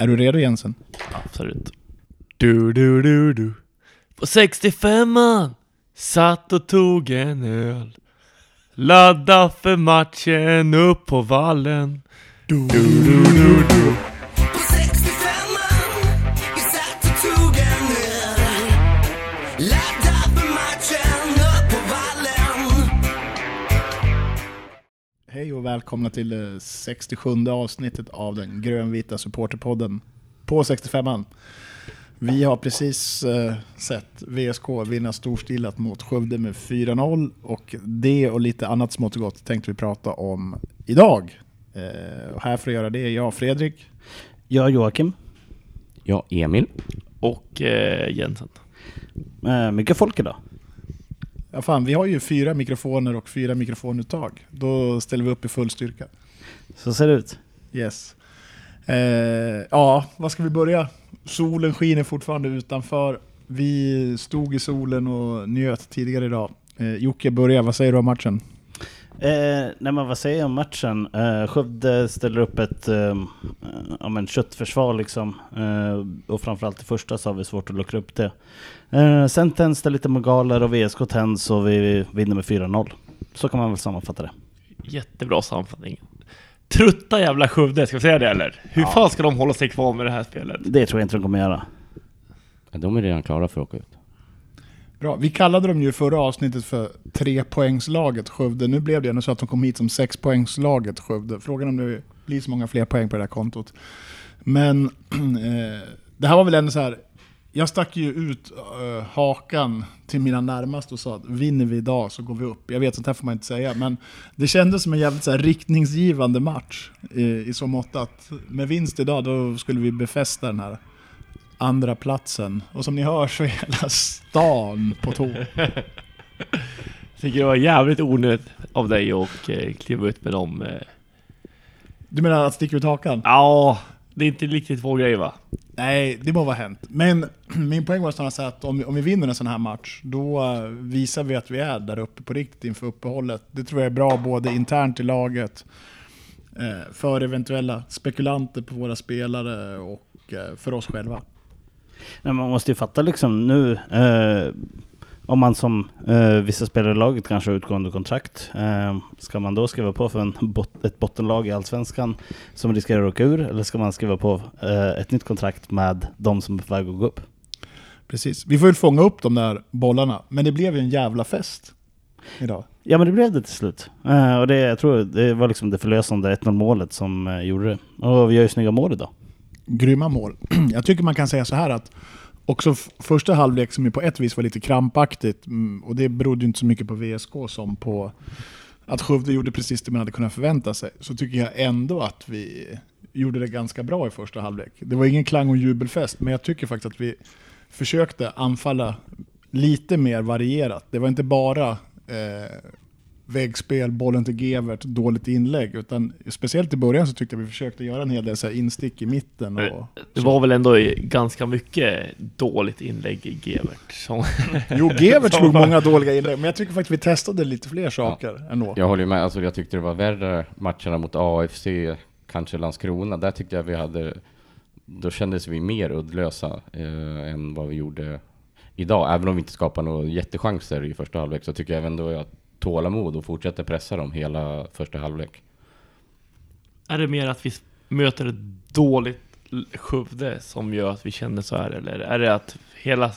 Är du redo Jensen? Absolut. Du, du, du, du. På 65an satt och tog en öl. Ladda för matchen upp på vallen. Du, du, du, du, du. Och välkomna till det 67 avsnittet av den grönvita supporterpodden på 65an. Vi har precis eh, sett VSK vinna storstilat mot Skövde med 4-0 och det och lite annat smått och gott tänkte vi prata om idag. Eh, och här för att göra det är jag Fredrik. Jag Joakim. Ja, Emil. Och eh, Jensen. Eh, mycket folk idag. Ja, fan, vi har ju fyra mikrofoner och fyra mikrofonuttag. Då ställer vi upp i full styrka. Så ser det ut. Yes. Eh, ja, vad ska vi börja? Solen skiner fortfarande utanför. Vi stod i solen och njöt tidigare idag. Eh, Jocke, börja. Vad säger du om matchen? Eh, nej men vad säger jag om matchen? Eh, Skövde ställer upp ett eh, ja, men köttförsvar liksom. Eh, och framförallt i första så har vi svårt att luckra upp det. Eh, sen tänds det lite mogaler och VSK tänds och vi vinner med 4-0. Så kan man väl sammanfatta det. Jättebra sammanfattning. Trutta jävla Skövde, ska vi säga det eller? Hur fan ska de hålla sig kvar med det här spelet? Det tror jag inte de kommer göra. Ja, De är redan klara för att åka ut. Bra. Vi kallade dem ju förra avsnittet för trepoängslaget Skövde. Nu blev det ändå så att de kom hit som sexpoängslaget Skövde. Frågan om det blir så många fler poäng på det här kontot. Men eh, det här var väl ändå så här. Jag stack ju ut eh, hakan till mina närmaste och sa att vinner vi idag så går vi upp. Jag vet, sånt här får man inte säga. Men det kändes som en jävligt så här, riktningsgivande match. I, I så mått att med vinst idag då skulle vi befästa den här andra platsen. Och som ni hör så är hela stan på tå. Jag tycker det var jävligt onödigt av dig att eh, kliva ut med dem. Eh. Du menar att sticka ut hakan? Ja, det är inte riktigt vår grej va? Nej, det må vara hänt. Men min poäng var snarare att om, om vi vinner en sån här match, då eh, visar vi att vi är där uppe på riktigt inför uppehållet. Det tror jag är bra både internt i laget, eh, för eventuella spekulanter på våra spelare och eh, för oss själva. Men man måste ju fatta liksom nu, eh, om man som eh, vissa spelare i laget kanske har utgående kontrakt, eh, ska man då skriva på för en bot ett bottenlag i Allsvenskan som riskerar att åka ur, eller ska man skriva på eh, ett nytt kontrakt med de som är på väg att gå upp? Precis. Vi får väl fånga upp de där bollarna, men det blev ju en jävla fest idag. Ja men det blev det till slut. Eh, och det, jag tror det var liksom det förlösande 1-0 målet som eh, gjorde det. Och vi gör ju snygga mål idag. grymma mål. Jag tycker man kan säga så här att också första halvlek som ju på ett vis var lite krampaktigt, mm, och det berodde ju inte så mycket på VSK som på att Skövde gjorde precis det man hade kunnat förvänta sig, så tycker jag ändå att vi gjorde det ganska bra i första halvlek. Det var ingen klang och jubelfest, men jag tycker faktiskt att vi försökte anfalla lite mer varierat. Det var inte bara eh, väggspel, bollen till Gevert, dåligt inlägg. Utan speciellt i början så tyckte jag vi försökte göra en hel del så här instick i mitten. Och, Det var väl ändå ganska mycket dåligt inlägg i Gevert. Som... Jo, Gevert slog många dåliga inlägg, men jag tycker faktiskt vi testade lite fler saker ändå. Jag håller ju med, alltså jag tyckte det var värre matcherna mot AFC, kanske Landskrona. Där tyckte jag vi hade, då kändes vi mer uddlösa eh, än vad vi gjorde idag. Även om vi inte skapar några jättechanser i första halvlek så tycker jag ändå att tålamod och fortsätter pressa dem hela första halvlek. Är det mer att vi möter ett dåligt Skövde som gör att vi känner så här? Eller är det att hela,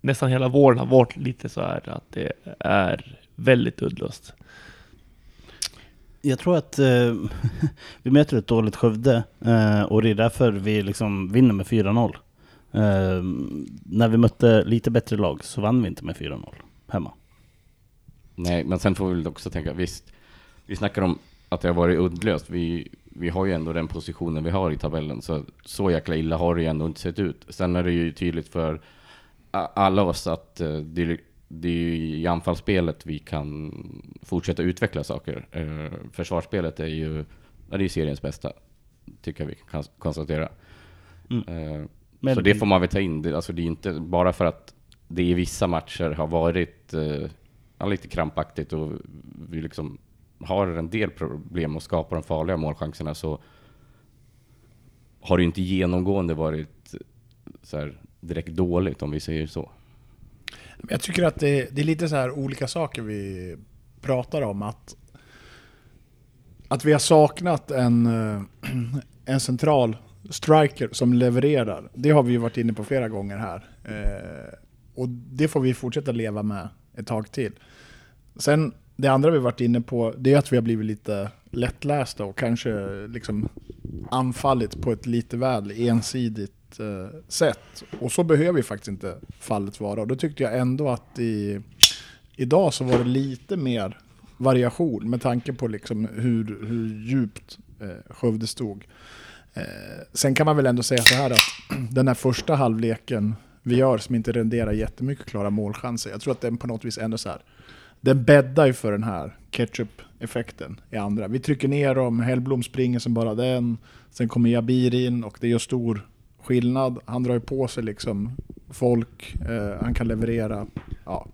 nästan hela våren har varit lite så här att det är väldigt uddlöst? Jag tror att eh, vi möter ett dåligt Skövde eh, och det är därför vi liksom vinner med 4-0. Eh, när vi mötte lite bättre lag så vann vi inte med 4-0 hemma. Nej, men sen får vi väl också tänka, visst, vi snackar om att det har varit uddlöst. Vi, vi har ju ändå den positionen vi har i tabellen, så så jäkla illa har det ju ändå inte sett ut. Sen är det ju tydligt för alla oss att eh, det, det är ju i anfallsspelet vi kan fortsätta utveckla saker. Eh, Försvarsspelet är ju, det är seriens bästa, tycker jag vi kan konstatera. Mm. Eh, Men- så det får man väl ta in. Det, alltså det är inte bara för att det i vissa matcher har varit ja, lite krampaktigt och vi liksom har en del problem att skapa de farliga målchanserna så har det inte genomgående varit så här, direkt dåligt om vi säger så. Jag tycker att det, det är lite så här olika saker vi pratar om. Att, att vi har saknat en, eh, en central striker som levererar. Det har vi ju varit inne på flera gånger här. Eh, och det får vi fortsätta leva med ett tag till. Sen det andra vi varit inne på, det är att vi har blivit lite lättlästa och kanske liksom anfallit på ett lite väl ensidigt eh, sätt. Och så behöver ju faktiskt inte fallet vara. Och då tyckte jag ändå att i, idag så var det lite mer variation med tanke på liksom hur, hur djupt eh, Skövde stod. Eh, sen kan man väl ändå säga så här att den här första halvleken vi gör som inte renderar jättemycket klara målchanser. Jag tror att den på något vis ändå så här. Den bäddar ju för den här ketchup-effekten i andra. Vi trycker ner dem, Hellblom springer som bara den. Sen kommer Jabir in och det gör stor skillnad. Han drar ju på sig liksom folk, eh, han kan leverera. Ja.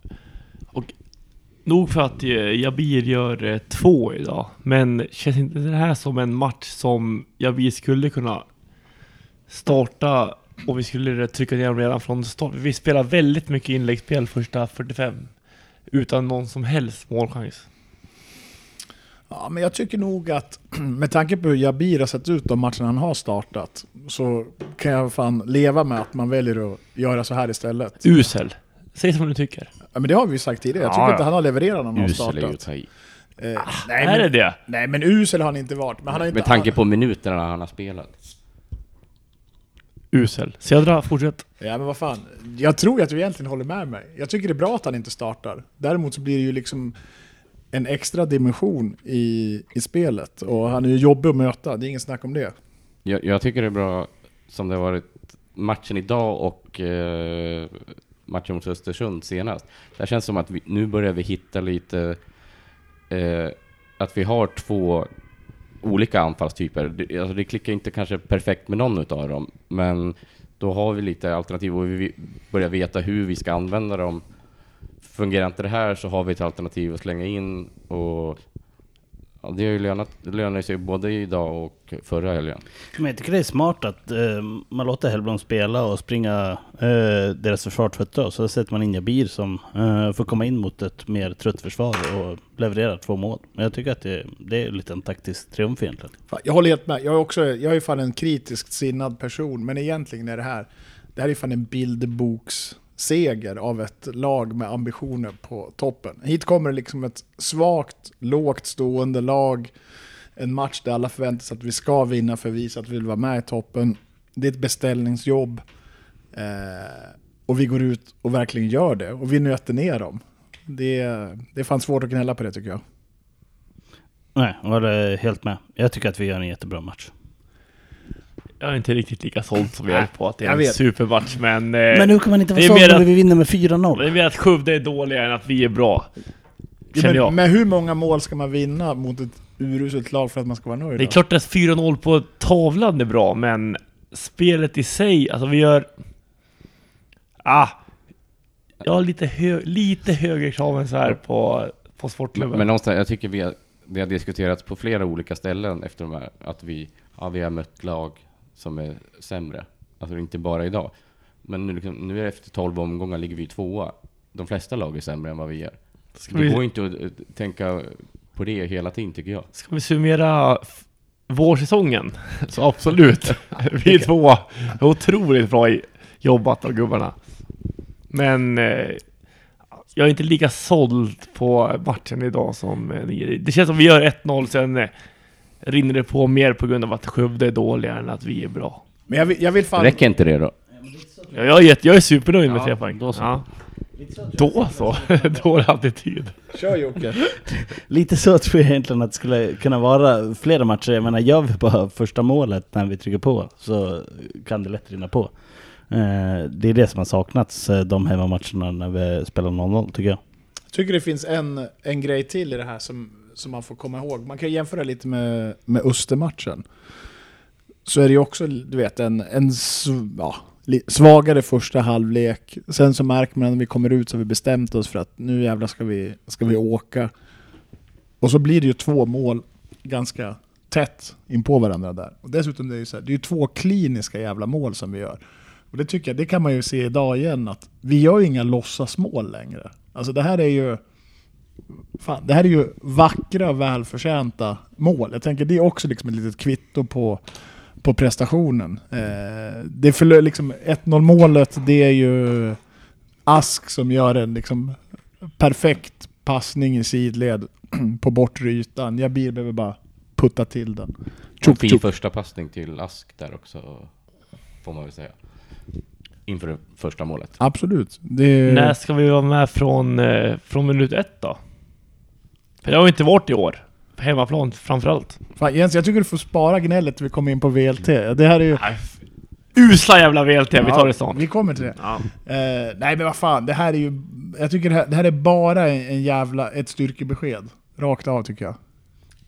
Nog för att eh, Jabir gör eh, två idag, men känns inte det här som en match som Jabir skulle kunna starta och vi skulle trycka ner dem redan från start? Vi spelar väldigt mycket inläggsspel första 45 utan någon som helst målchans. Ja, men jag tycker nog att med tanke på hur Jabir har sett ut de matcherna han har startat så kan jag fan leva med att man väljer att göra så här istället. Usel. Säg som du tycker. Ja, men det har vi ju sagt tidigare. Jag Ja, tycker ja. inte han har levererat när han har Usel att startat. ta i. Eh, nej, är det men, det? nej, men usel har han inte varit. Men han har inte Med tanke på minuterna han har spelat. Usel. Södra, fortsätt. Ja men vad fan. Jag tror att du egentligen håller med mig. Jag tycker det är bra att han inte startar. Däremot så blir det ju liksom en extra dimension i, i spelet. Och han är ju jobbig att möta, det är ingen snack om det. Jag, jag tycker det är bra som det har varit matchen idag och eh, matchen mot Östersund senast. Det känns som att vi, nu börjar vi hitta lite eh, att vi har två olika anfallstyper. Det, alltså det klickar inte kanske perfekt med någon av dem, men då har vi lite alternativ och vi börjar veta hur vi ska använda dem. Fungerar inte det här så har vi ett alternativ att slänga in och ja, det har ju lönat, lönar sig både idag och förra helgen. Men jag tycker det är smart att eh, man låter Hellblom spela och springa eh, deras försvar trötta och så sätter man in Jabir som eh, får komma in mot ett mer trött försvar och leverera två mål. Men jag tycker att det, det är lite en taktisk triumf egentligen. Jag håller helt med. Jag är, också, jag är fan en kritiskt sinnad person, men egentligen är det här, det här är fan en seger av ett lag med ambitioner på toppen. Hit kommer liksom ett svagt, lågt stående lag, en match där alla förväntar sig att vi ska vinna för att visa att vi vill vara med i toppen. Det är ett beställningsjobb. Eh, och vi går ut och verkligen gör det, och vi nöter ner dem. Det, är- det är fan svårt att gnälla på det tycker jag. Nej, jag håller helt med. Jag tycker att vi gör en jättebra match. Jag är inte riktigt lika såld som jag är på att det är en supermatch, men... eh, Men hur kan man inte det vara såld när att- vi vinner med Det 4-0? är mer att Skövde är dåliga än att vi är bra. Ja, Känner men, jag. med hur många mål ska man vinna mot ett uruselt lag för att man ska vara nöjd? Det är då? klart att 4-0 på tavlan är bra, men spelet i sig, alltså vi gör... Ah! Jag har lite, hö lite högre krav än så här på, på sportklubben. Men, men någonstans, jag tycker vi har, det har diskuterats på flera olika ställen efter de här, att vi, ja, vi har mött lag som är sämre. Alltså inte bara idag. Men nu, liksom, nu är det efter 12 omgångar ligger vi tvåa. De flesta lag är sämre än vad vi är. ska, Det går vi, inte att eh, tänka på det hela tiden tycker jag. ska vi summera vårsäsongen? Så absolut. vi är tvåa. Otroligt bra jobbat av gubbarna. Men eh, jag är inte lika såld på matchen idag som eh, ni är. Det känns som vi gör 1-0, sen eh, rinner det på mer på grund av att Skövde är dåliga än att vi är bra. Men jag vill, jag vill fan... Räcker inte det då? Ja, jag, är, jätte- jag är supernöjd med Ja, tre poäng. då så. Ja. Då så. Dålig attityd. Kör Jocke. Lite så tror jag egentligen att det skulle kunna vara flera matcher. Jag menar, gör vi bara första målet när vi trycker på så kan det lätt rinna på. Eh, Det är det som har saknats eh, de hemmamatcherna när vi spelar 0-0 tycker jag. Jag tycker det finns en, en grej till i det här som, som man får komma ihåg. Man kan jämföra lite med, med Östermatchen. Så är det ju också, du vet, en, en ja, svagare första halvlek. Sen så märker man när vi kommer ut så har vi bestämt oss för att nu jävlar ska vi, ska vi åka. Och så blir det ju två mål ganska tätt in på varandra där. Och dessutom det är ju så här, det är ju två kliniska jävla mål som vi gör. Och det tycker jag, det kan man ju se idag igen att vi gör ju inga låtsasmål längre. Alltså det här är ju Fan, det här är ju vackra, välförtjänta mål. Jag tänker det är också liksom ett litet kvitto på, på prestationen. Eh, det är för, liksom 1-0 målet, det är ju Ask som gör en liksom perfekt passning i sidled på bortre ytan. Jabir behöver bara putta till den. En Tjock, fin första passning till Ask där också, får man väl säga. Inför det första målet. Absolut. Det När ska vi vara med från, eh, från minut ett då? För det har vi inte varit i år. På hemmaplan framförallt. Fan, Jens, jag tycker du får spara gnället till vi kommer in på VLT. Det här är ju... Nej, Usla jävla VLT, vi tar det snart. Vi kommer till det. Ja. Eh, nej men vad fan, det här är ju... Jag tycker det här, det här är bara en, en jävla... Ett styrkebesked. Rakt av tycker jag.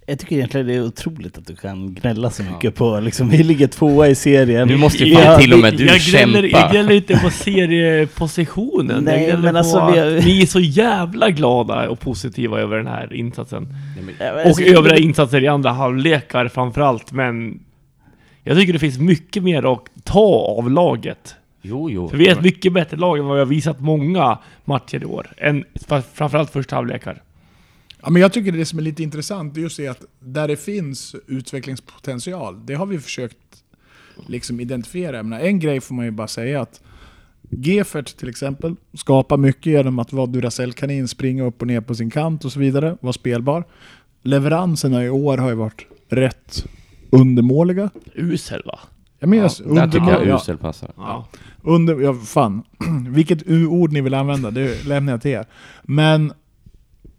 Jag tycker egentligen det är otroligt att du kan gnälla så mycket på liksom, vi ligger tvåa i serien. Nu måste ju Ja, till och med du jag gnäller, kämpa. jag gnäller inte på seriepositionen. Nej, jag gnäller men på alltså, att vi- ni är så jävla glada och positiva över den här insatsen. Nej, men, Ja, men Och alltså, övriga insatser i andra halvlekar framförallt, men jag tycker det finns mycket mer att ta av laget. jo, jo. För vi är ett mycket bättre lag än vad vi har visat många matcher i år. Än, framförallt första halvlekar. Ja, men jag tycker det som är lite intressant är just det att där det finns utvecklingspotential, det har vi försökt liksom identifiera. Menar, en grej får man ju bara säga att Gefert till exempel skapar mycket genom att vara Duracell-kanin, springa upp och ner på sin kant och så vidare, vara spelbar. Leveranserna i år har ju varit rätt undermåliga. Usel va? Jag menar, ja, där tycker jag ja, usel passar. Ja. under, ja, fan. Vilket ord ni vill använda, det lämnar jag till er. Men,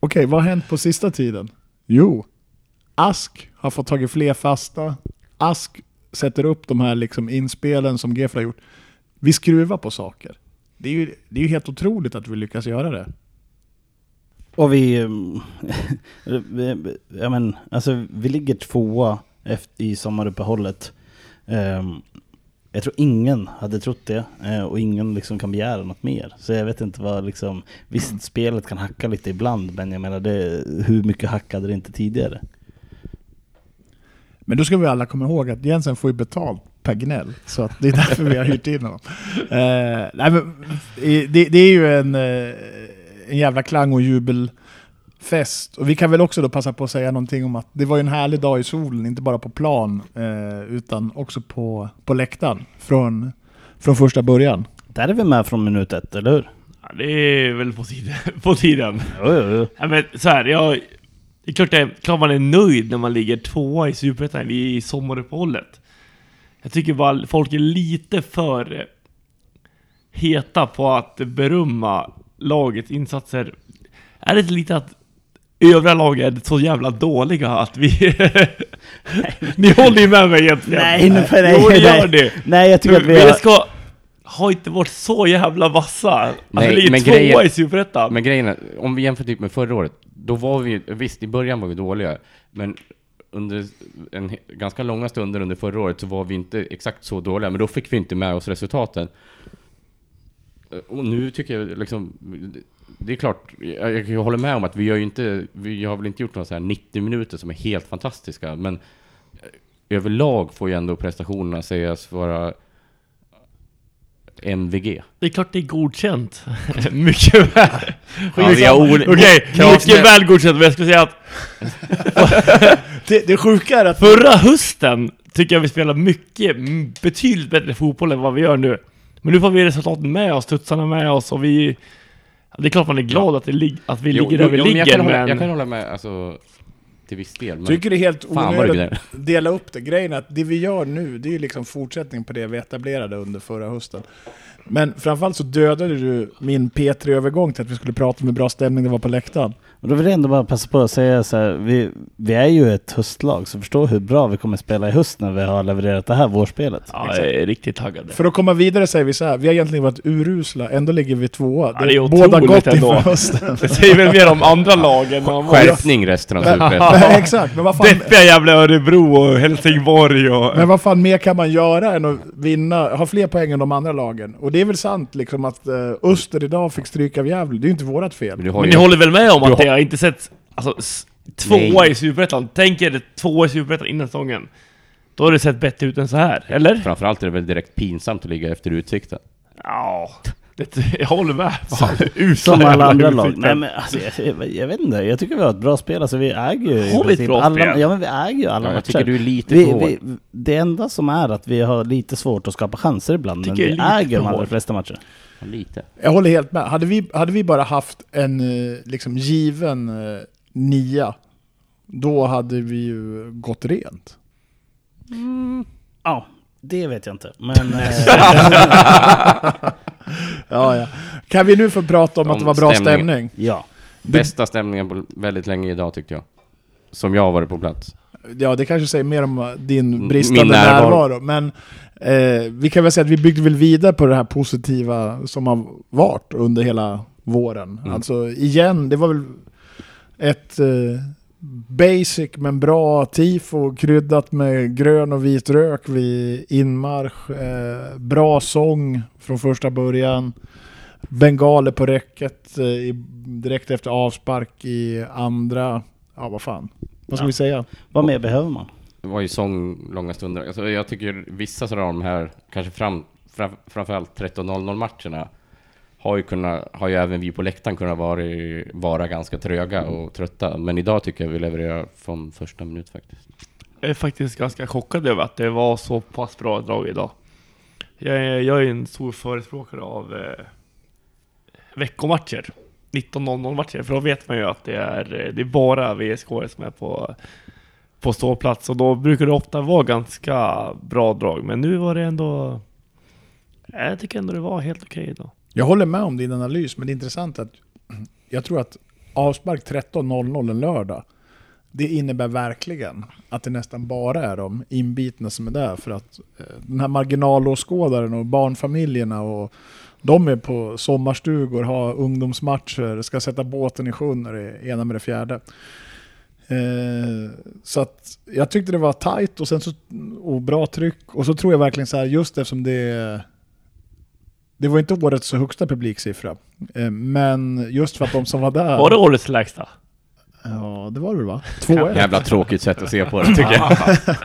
okej, vad har hänt på sista tiden? Jo, Ask har fått tagit fler fasta. Ask sätter upp de här liksom inspelen som Gefle har gjort. Vi skruvar på saker. Det är ju, det är ju helt otroligt att vi lyckas göra det. Och vi, mm, vi, ja men, alltså, vi ligger tvåa efter, i sommaruppehållet. Um, jag tror ingen hade trott det eh, och ingen liksom kan begära något mer. Så jag vet inte vad liksom, visst spelet kan hacka lite ibland men jag menar det, hur mycket hackade det inte tidigare? Men då ska vi alla komma ihåg att Jensen får ju betalt per gnäll. Så att det är därför vi har hyrt in honom. Eh, nej, men, det, det är ju en, eh, en jävla klang och jubelfest. Och vi kan väl också då passa på att säga någonting om att det var en härlig dag i solen, inte bara på plan, eh, utan också på, på läktaren från, från första början. Där är vi med från minut ett, eller hur? Ja, det är väl på tiden. På tiden. Jo, jo, jo. Ja, men så här, jag, det är klart, det, klart man är nöjd när man ligger tvåa i Superettan i sommaruppehållet. Jag tycker bara folk är lite för heta på att berömma lagets insatser. Är det lite att övriga lag är så jävla dåliga att vi... Ni håller ju med mig egentligen. Nej, nej, nej, jo, det gör nej. det. Nej, jag tycker att vi har... det ska... Har inte varit så jävla vassa. Att Nej, vi ligger men tvåa grejen- i Superettan. Men grejen är, om vi jämför typ med förra året, då var vi, visst i början var vi dåliga, men under en ganska långa stunder under förra året så var vi inte exakt så dåliga, men då fick vi inte med oss resultaten. Eh, Och nu tycker jag liksom, det är klart, jag, jag håller med om att vi gör ju inte, vi har väl inte gjort några så här 90 minuter som är helt fantastiska, men eh, överlag får ju ändå prestationerna sägas vara MVG. Det är klart det är godkänt. mycket väl. Ja, har Okej, Kravs- mycket väl godkänt, men jag skulle säga att Det, det sjuka är att förra hösten tycker jag vi spelade mycket, betydligt bättre fotboll än vad vi gör nu. Men nu får vi resultaten med oss, studsarna med oss och vi... Det är klart man är glad att, det lig- att vi ligger där vi men ligger, jag, kan hålla, men... jag kan hålla med, alltså, till viss del. Men tycker det är helt onödigt att dela upp det. Grejen är att det vi gör nu, det är ju liksom fortsättning på det vi etablerade under förra hösten. Men framförallt så dödade du min P3-övergång till att vi skulle prata med bra stämning det var på läktaren. Och då vill jag ändå bara passa på att säga så här, vi, vi är ju ett höstlag, så förstå hur bra vi kommer spela i höst när vi har levererat det här vårspelet. Ja, jag är riktigt taggad. För att komma vidare säger vi så här, vi har egentligen varit urusla, ändå ligger vi tvåa. Ja, det är båda gott ändå. inför hösten. Det säger väl mer om andra lagen Skärpning resten av Superettan. Nej, exakt, men vad, fan, deppiga jävla Örebro och Helsingborg och... men vad fan mer kan man göra än att vinna, ha fler poäng än de andra lagen? Och det är väl sant liksom att uh, Öster idag fick stryka av Gävle, det är ju inte vårat fel. Men Men ni håller väl med om att det har inte sett... Alltså, Tvåa i Superettan. Tänk er tvåa i Superettan innan säsongen. Då har det sett bättre ut än så här, eller? Framförallt är det väl direkt pinsamt att ligga efter Utsikten. Ja, det, jag håller med. Fan, Som alla andra lag. Nej men alltså, jag, jag, jag vet inte, jag tycker vi har ett bra spel. Alltså vi äger ju Har vi ett bra alla, spel? Ja men vi äger ju alla Ja, jag tycker du är lite vi, vi, det enda som är att vi har lite svårt att skapa chanser ibland, men vi jag äger de allra flesta matcher. Lite. Jag håller helt med. Hade vi, hade vi bara haft en eh, liksom given eh, nia, då hade vi ju gått rent. Ja, det vet jag inte. Men eh, Ja, ja. Kan vi nu få prata om Om att det var bra stämningen. stämning? ja. Bästa stämningen på väldigt länge idag tyckte jag. Som jag har varit på plats. Ja, det kanske säger mer om eh, din bristande närvaro. närvaro. Men eh, vi kan väl säga att vi byggde väl vidare på det här positiva som har varit under hela våren. Mm. Alltså igen, det var väl ett eh, basic men bra tifo kryddat med grön och vit rök vid inmarsch. Eh, bra sång från första början. Bengaler på räcket eh, direkt efter avspark i andra. Ja, vad fan. Vad ska Ja. vi säga? Vad mer behöver man? Var ju sång långa stunder. Alltså, jag tycker vissa sådana av de här, kanske fram, fram, framförallt 13.00 matcherna, har ju, kunnat, har ju även vi på läktaren kunnat vara, vara ganska tröga och trötta. Men idag tycker jag vi levererar från första minut faktiskt. Jag är faktiskt ganska chockad över att det var så pass bra drag idag. Jag är, jag är en stor förespråkare av eh, veckomatcher. 19.00 matcher, för då vet man ju att det är, det är bara VSK som är på, på ståplats. Och då brukar det ofta vara ganska bra drag. Men nu var det ändå... Eh, jag tycker ändå det var helt okej idag. Jag håller med om din analys, men det är intressant att jag tror att avspark 13.00 en lördag, det innebär verkligen att det nästan bara är de inbitna som är där. För att eh, den här marginalåskådaren och barnfamiljerna och de är på sommarstugor, har ungdomsmatcher, ska sätta båten i sjön och det ena med det fjärde. Eh, så att jag tyckte det var tight och, sen så, och bra tryck. Och så tror jag verkligen så här, just eftersom det det var inte årets högsta publiksiffra. Eh, Men just för att de som var där... Var det årets lägsta? Ja, det var det väl va? 2-1. Jävla tråkigt sätt att se på det tycker jag.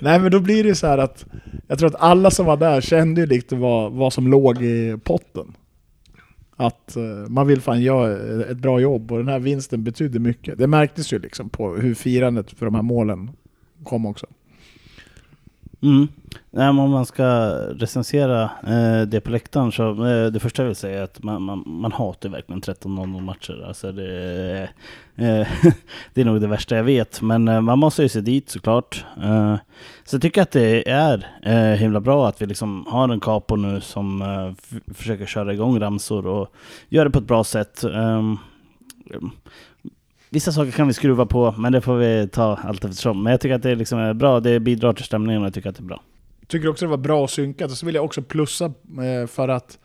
Nej men då blir det så här att jag tror att alla som var där kände ju lite vad, vad som låg i potten. Att eh, man vill fan göra ett bra jobb och den här vinsten betydde mycket. Det märktes ju liksom på hur firandet för de här målen kom också. Mm. Nej, men om man ska recensera eh, det på läktaren så eh, det första jag vill säga är att man, man, man hatar verkligen 13-0 matcher. Alltså det, eh, eh det är nog det värsta jag vet. Men eh, man måste ju se dit såklart. Eh, så jag tycker att det är eh, himla bra att vi liksom har en capo nu som eh, försöker köra igång ramsor och gör det på ett bra sätt. Ehm, Vissa saker kan vi skruva på, men det får vi ta allt eftersom. Men jag tycker att det liksom är bra, det bidrar till stämningen och jag tycker att det är bra. Tycker också det var bra synkat. Och så vill jag också plussa eh, för att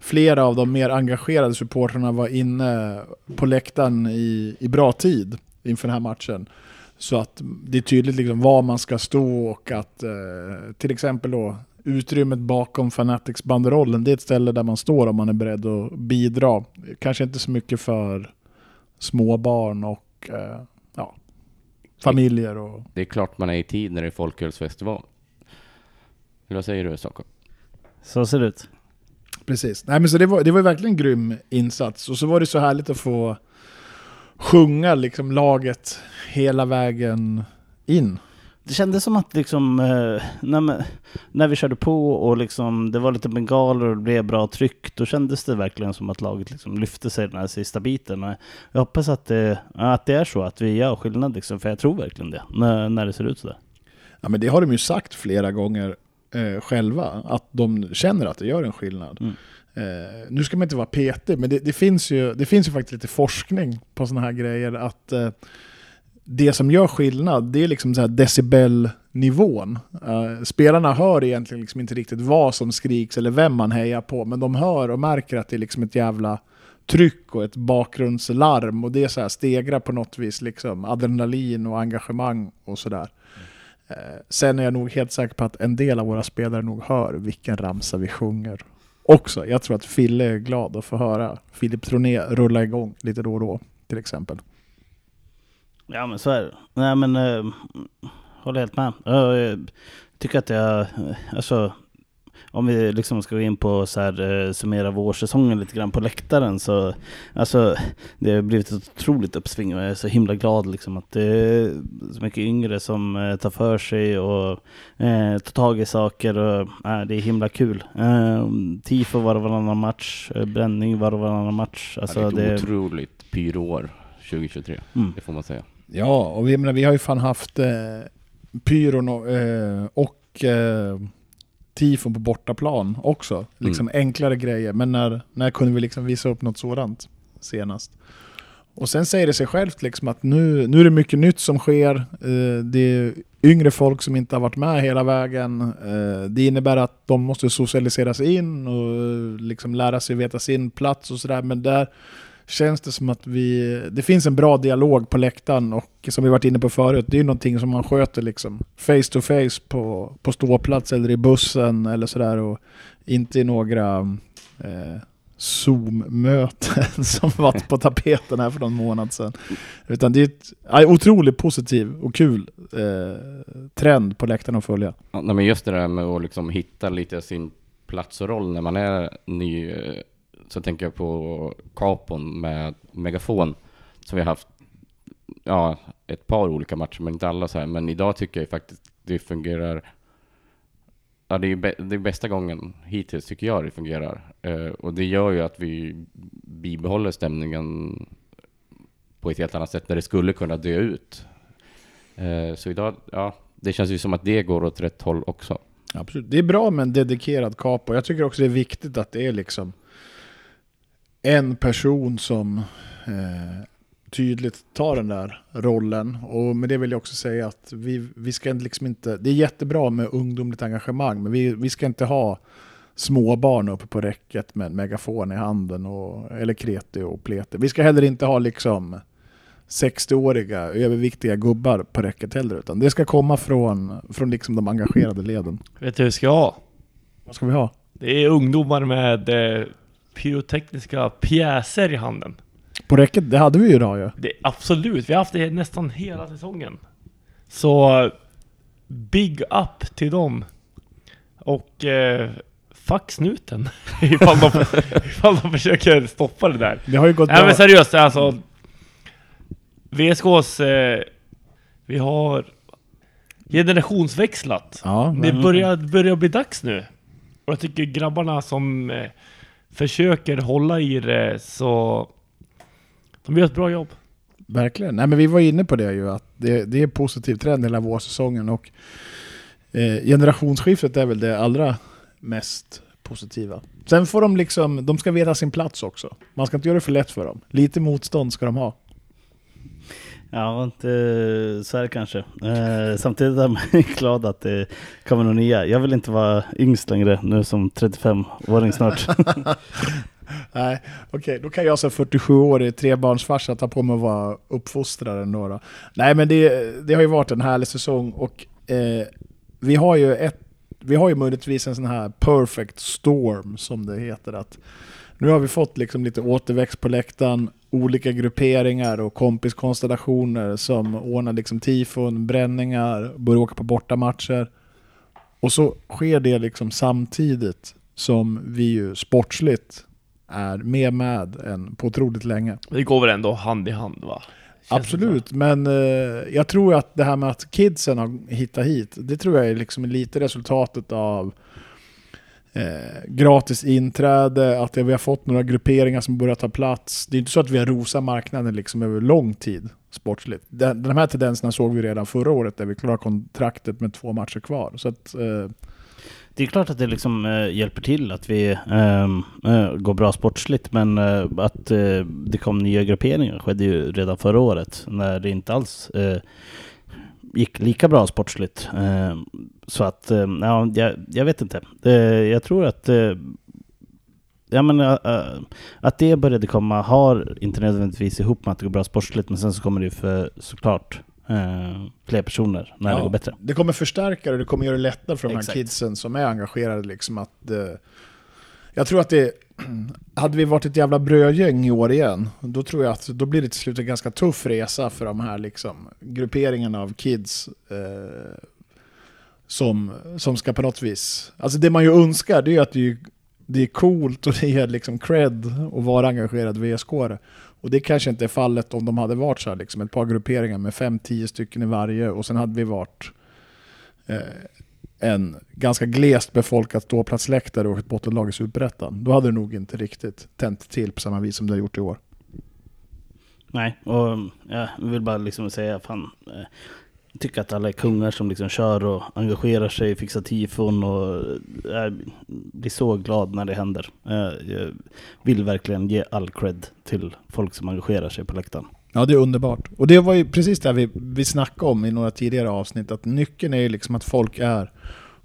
flera av de mer engagerade supportrarna var inne på läktaren i, i bra tid inför den här matchen. Så att det är tydligt liksom var man ska stå och att eh, till exempel då utrymmet bakom Fanatics banderollen, det är ett ställe där man står om man är beredd att bidra. Kanske inte så mycket för småbarn och eh, ja, familjer och Det är klart man är i tid när det är folkölsfestival. Eller vad säger du Stockholm? Så ser det ut. Precis. Nej, men så det, var, det var verkligen en grym insats. Och så var det så härligt att få sjunga liksom laget hela vägen in. Det kändes som att liksom, eh, när, när vi körde på och liksom, det var lite bengaler och det blev bra tryck, då kändes det verkligen som att laget liksom lyfte sig den här sista biten. Och Jag hoppas att det, att det är så, att vi gör skillnad liksom, för jag tror verkligen det, när, när det ser ut sådär. Ja, men det har de ju sagt flera gånger eh, själva, att de känner att det gör en skillnad. Mm. Eh, nu ska man inte vara petig, men det, det, finns ju, det finns ju faktiskt lite forskning på sådana här grejer. att eh, det som gör skillnad, det är liksom så här decibelnivån. Uh, spelarna hör egentligen liksom inte riktigt vad som skriks eller vem man hejar på, men de hör och märker att det är liksom ett jävla tryck och ett bakgrundslarm och det så här stegrar på något vis liksom adrenalin och engagemang och sådär. Eh, Sen är jag nog helt säker på att en del av våra spelare nog hör vilken ramsa vi sjunger. Också, jag tror att Fille är glad att få höra Filip Troné rulla igång lite då och då, till exempel. Ja men så är det. Nej men, äh, håller helt med. Jag eh, tycker att jag, eh, alltså, om vi liksom ska gå in på så här, eh, summera vårsäsongen lite grann på läktaren så, alltså, det har blivit ett otroligt uppsving och jag är så himla glad liksom att det är så mycket yngre som eh, tar för sig och eh, tar tag i saker och eh, det är himla kul. Eh, tifo var och varannan match, eh, bränning var och varannan match. Alltså, det är det, ett otroligt pyroår 2023, Mm. det får man säga. Ja, och vi, menar, vi har ju fan haft eh, pyron och, eh, och eh, tifon på bortaplan också. Liksom enklare grejer. Men när, när kunde vi liksom visa upp något sådant senast? Och sen säger det sig självt liksom att nu, nu är det mycket nytt som sker. Eh, det är yngre folk som inte har varit med hela vägen. Eh, det innebär att de måste socialiseras in och eh, liksom lära sig veta sin plats och sådär. Men där känns det som att vi... Det finns en bra dialog på läktaren och som vi varit inne på förut, det är ju någonting som man sköter liksom face to face på, på ståplats eller i bussen eller sådär och inte i några eh, Zoom-möten som varit på tapeten här för någon månad sedan. Utan det är ett ja, otroligt positiv och kul eh, trend på läktaren att följa. Ja, men just det där med att liksom hitta lite sin plats och roll när man är ny, eh, så tänker jag på Capon med megafon, som vi har haft, ja, ett par olika matcher, men inte alla så här. Men idag tycker jag faktiskt det fungerar, ja, det är, bä- det är bästa gången hittills tycker jag det fungerar. Eh, och det gör ju att vi bibehåller stämningen på ett helt annat sätt när det skulle kunna dö ut. Eh, så idag, ja, det känns ju som att det går åt rätt håll också. Absolut. Det är bra med en dedikerad capo. Jag tycker också det är viktigt att det är liksom en person som eh, tydligt tar den där rollen. Och med det vill jag också säga att vi, vi ska liksom inte... Det är jättebra med ungdomligt engagemang, men vi, vi ska inte ha småbarn uppe på räcket med en megafon i handen, och, eller kreti och pleti. Vi ska heller inte ha liksom 60-åriga överviktiga gubbar på räcket heller, utan det ska komma från, från liksom de engagerade leden. Vet du hur vi ska ha? Vad ska vi ha? Det är ungdomar med eh, pyrotekniska pjäser i handen. På räcket, det hade vi ju idag ju. Det, absolut, vi har haft det nästan hela säsongen. Så big up till dem. Och eh, fuck snuten. ifall, de, ifall de försöker stoppa det där. Det har ju gått Nej bra. men seriöst, alltså. VSKs... Eh, vi har generationsväxlat. Ja, Det börjar, börjar bli dags nu. Och jag tycker grabbarna som eh, försöker hålla i det så... De gör ett bra jobb. verkligen. Nej, men vi var inne på det ju, att det, det är en positiv trend hela vårsäsongen. Och eh, generationsskiftet är väl det allra mest positiva. Sen får de liksom, de ska veta sin plats också. Man ska inte göra det för lätt för dem. Lite motstånd ska de ha. Ja, inte, eh, så är det kanske. Eh, samtidigt är man glad att det kommer några nya. Jag vill inte vara yngst längre nu som 35-åring snart. Nej, okej, då kan jag som 47-årig trebarnsfarsa ta på mig att vara uppfostrare ändå då. Nej men det, det har ju varit en härlig säsong och eh, vi har ju ett vi har ju möjligtvis en sån här perfect storm som det heter. att nu har vi fått liksom lite återväxt på läktaren, olika grupperingar och kompiskonstellationer som ordnar liksom tifon, bränningar, börjar åka på bortamatcher. Och så sker det liksom samtidigt som vi ju sportsligt är mer med än på otroligt länge. Det går väl ändå hand i hand va? Känns Absolut, men eh, jag tror att det här med att kidsen har hittat hit, det tror jag är liksom lite resultatet av eh, gratis inträde, att vi har fått några grupperingar som börjar ta plats. Det är inte så att vi har rosat marknaden liksom över lång tid sportsligt. Den, de här tendenserna såg vi redan förra året där vi klarade kontraktet med två matcher kvar. Så att, eh, Det är klart att det liksom eh, hjälper till att vi ehm, eh, går bra sportsligt, men eh, att eh, det kom nya grupperingar skedde ju redan förra året när det inte alls eh, gick lika bra sportsligt. Ehm, så att, eh, ja, jag, jag vet inte. Eh, jag tror att eh, Ja, men, äh, äh, att det började komma har inte nödvändigtvis ihop med att det går bra sportsligt, men sen så kommer det ju för såklart eh, fler personer när det Ja, går bättre. Det kommer förstärka det och det kommer göra det lättare för de här Exakt. kidsen som är engagerade. Liksom att, eh, jag tror att det, hade vi varit ett jävla brödgäng i år igen, då tror jag att då blir det till slut en ganska tuff resa för de här liksom, grupperingarna av kids eh, som, som ska på något vis... Alltså det man ju önskar det är ju att det är, det är coolt och det är liksom cred att vara engagerad vsk -are. Och det kanske inte är fallet om de hade varit så här, liksom ett par grupperingar med fem, tio stycken i varje och sen hade vi varit eh, en ganska glest befolkat ståplatsläktare och ett bottenlag i Superettan. Då hade det nog inte riktigt tänt till på samma vis som det har gjort i år. Nej, och jag vill bara liksom säga fan. Eh, jag tycker att alla är kungar som liksom kör och engagerar sig, fixar tifon och eh, jag blir så glad när det händer. Eh, jag vill verkligen ge all cred till folk som engagerar sig på läktaren. Ja, det är underbart. Och det var ju precis det vi, vi snackade om i några tidigare avsnitt, att nyckeln är ju liksom att folk är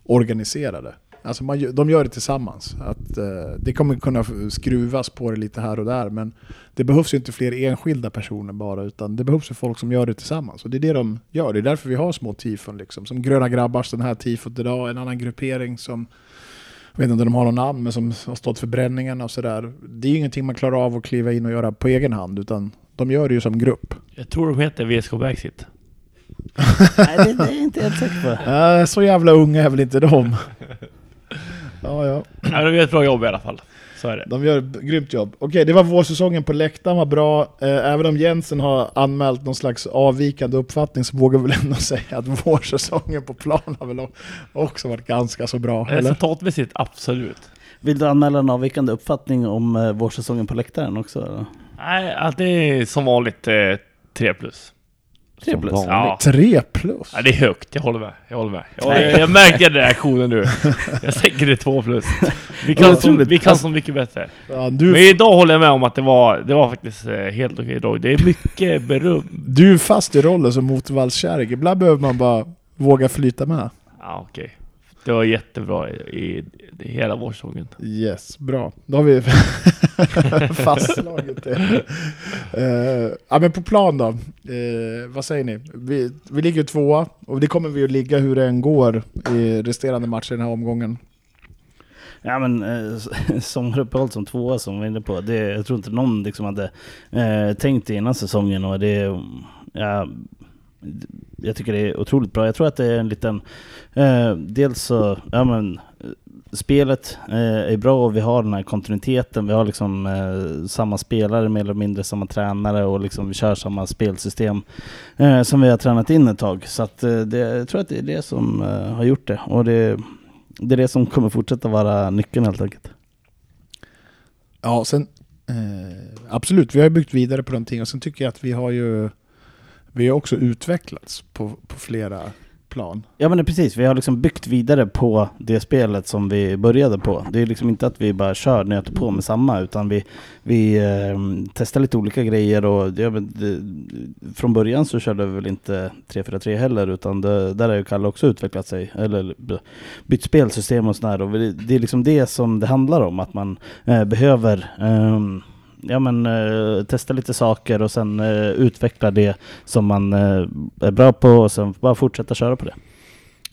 organiserade. Alltså man, de gör det tillsammans. Att, eh, det kommer kunna skruvas på det lite här och där, men det behövs ju inte fler enskilda personer bara, utan det behövs ju folk som gör det tillsammans. Och det är det de gör. Det är därför vi har små tifon. Liksom. Som Gröna Grabbars, den här tifot idag, en annan gruppering som jag vet inte om de har något namn, men som har stått för bränningarna och sådär. Det är ju ingenting man klarar av att kliva in och göra på egen hand, utan de gör det ju som grupp. Jag tror de heter VSK Backsit. Nej, det, det är jag inte helt säker på. Äh, så jävla unga är väl inte de? Ja, ja. Ja, de gör ett bra jobb i alla fall. Så är det. De gör ett grymt jobb. Okej, det var vårsäsongen på läktaren var bra. Eh, även om Jensen har anmält någon slags avvikande uppfattning så vågar vi väl ändå säga att vårsäsongen på plan har väl också varit ganska så bra? Resultatmässigt, absolut. Vill du anmäla en avvikande uppfattning om eh, vårsäsongen på läktaren också? eller? Nej, det är som vanligt eh, 3 plus. Tre Som plus. vanligt. Ja. Tre plus? ja, det är högt. Jag håller med. Jag håller med. Jag, jag märker reaktionen nu. Jag tänker det är 2 plus. Vi kan, så, vi kan så mycket bättre. Ja, du, Men idag håller jag med om att det var, det var faktiskt eh, helt okej idag. Det är mycket beröm. du är fast i rollen som motorvallskärring. Ibland behöver man bara våga flyta med. Ja, okej. Det var jättebra i, i, i hela vårsäsongen. Yes, bra. Då har vi fastslagit det. Eh, ja men på plan då, Eh, vad säger ni? Vi, vi ligger tvåa och det kommer vi att ligga hur det än går i resterande matcher i den här omgången. Ja men eh, sommaruppehåll som tvåa som vi var inne på, det, jag tror inte någon liksom hade eh, tänkt det innan säsongen och det, ja, jag tycker det är otroligt bra. Jag tror att det är en liten, eh, dels så, ja men spelet eh, är bra och vi har den här kontinuiteten. Vi har liksom eh, samma spelare mer eller mindre, samma tränare och liksom vi kör samma spelsystem eh, som vi har tränat in ett tag. Så att eh, det, jag tror att det är det som eh, har gjort det och det det är det som kommer fortsätta vara nyckeln helt enkelt. Ja, sen eh, absolut, vi har byggt vidare på någonting och sen tycker jag att vi har ju vi har också utvecklats på, på flera plan. Ja men precis, vi har liksom byggt vidare på det spelet som vi började på. Det är liksom inte att vi bara kör, nöter på med samma, utan vi, vi eh, testar lite olika grejer och ja, men det, från början så körde vi väl inte 3-4-3 heller, utan det, där har ju Kalle också utvecklat sig, eller bytt spelsystem och sådär. Och det, det är liksom det som det handlar om, att man eh, behöver eh, Ja men eh, testa lite saker och sen eh, utveckla det som man eh, är bra på och sen bara fortsätta köra på det.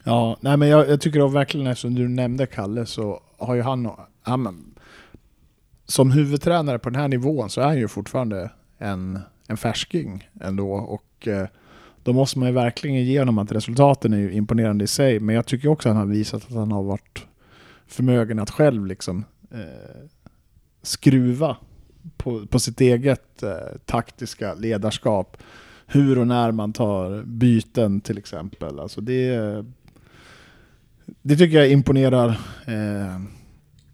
Ja, nej men jag, jag tycker då verkligen eftersom du nämnde Kalle så har ju han, han som huvudtränare på den här nivån så är han ju fortfarande en, en färsking ändå och eh, då måste man ju verkligen ge honom att resultaten är ju imponerande i sig men jag tycker också att han har visat att han har varit förmögen att själv liksom eh, skruva på, på sitt eget eh, taktiska ledarskap. Hur och när man tar byten till exempel. Alltså det, det tycker jag imponerar eh,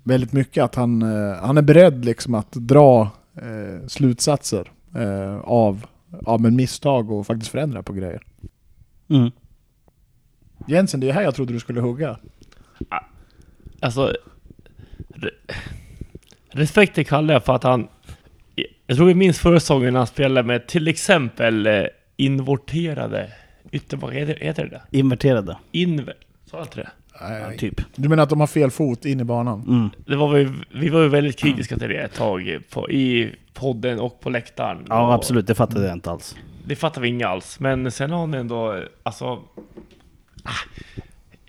väldigt mycket. Att han, eh, han är beredd liksom att dra eh, slutsatser eh, av, av en misstag och faktiskt förändra på grejer. Mm. Jensen, det är här jag trodde du skulle hugga. Alltså... Re, respekt till Kalle för att han... Jag tror vi minns förra säsongen när han spelade med till exempel eh, inverterade ytterbackar. Heter, heter det det? Inverterade, Inver... Sa jag inte det? ja, typ. Du menar att de har fel fot in i banan? Mm. det var vi, vi var ju väldigt kritiska till det ett tag på, i podden och på läktaren. Ja och absolut, det fattade jag inte alls. Det fattar vi inga alls. Men sen har han ändå, alltså... ah,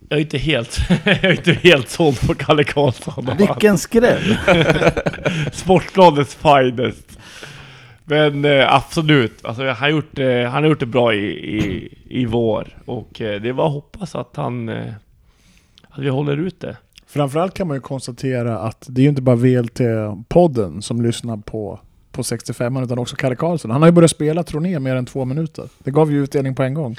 Jag är inte helt, jag är inte helt såld på Kalle Karlsson. Vilken skräll! Sportbladets finest. Men eh, absolut, alltså, han, har gjort, eh, han har gjort det bra i, i, i vår. Och eh, det är bara att hoppas att han... Eh, att vi håller ut det. Framförallt kan man ju konstatera att det är ju inte bara VLT-podden som lyssnar på, på 65 utan också Kalle Karlsson. Han har ju börjat spela turné mer än två minuter. Det gav ju utdelning på en gång.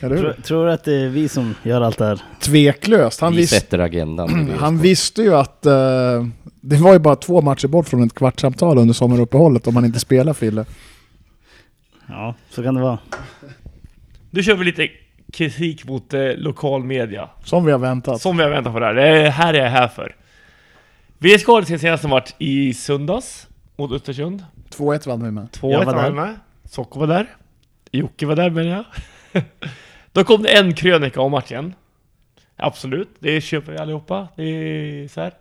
Tror, tror du att det är vi som gör allt det här? Tveklöst. Han, Vi visst, sätter agendan. han visste ju att eh, det var ju bara två matcher bort från ett kvartssamtal under sommaruppehållet om han inte spelar Fille. Ja, så kan det vara. Nu kör vi lite kritik mot eh, lokal media. Som vi har väntat. Som vi har väntat på det här. Det är här jag är här för. VSK hade sin senaste match i söndags mot Östersund. 2-1 vann vi med. 2-1 Jag var var där. jag med. Socko var där. Jocke var där menar jag. Då kom det en krönika om matchen. Absolut, det köper vi allihopa. Det är så här.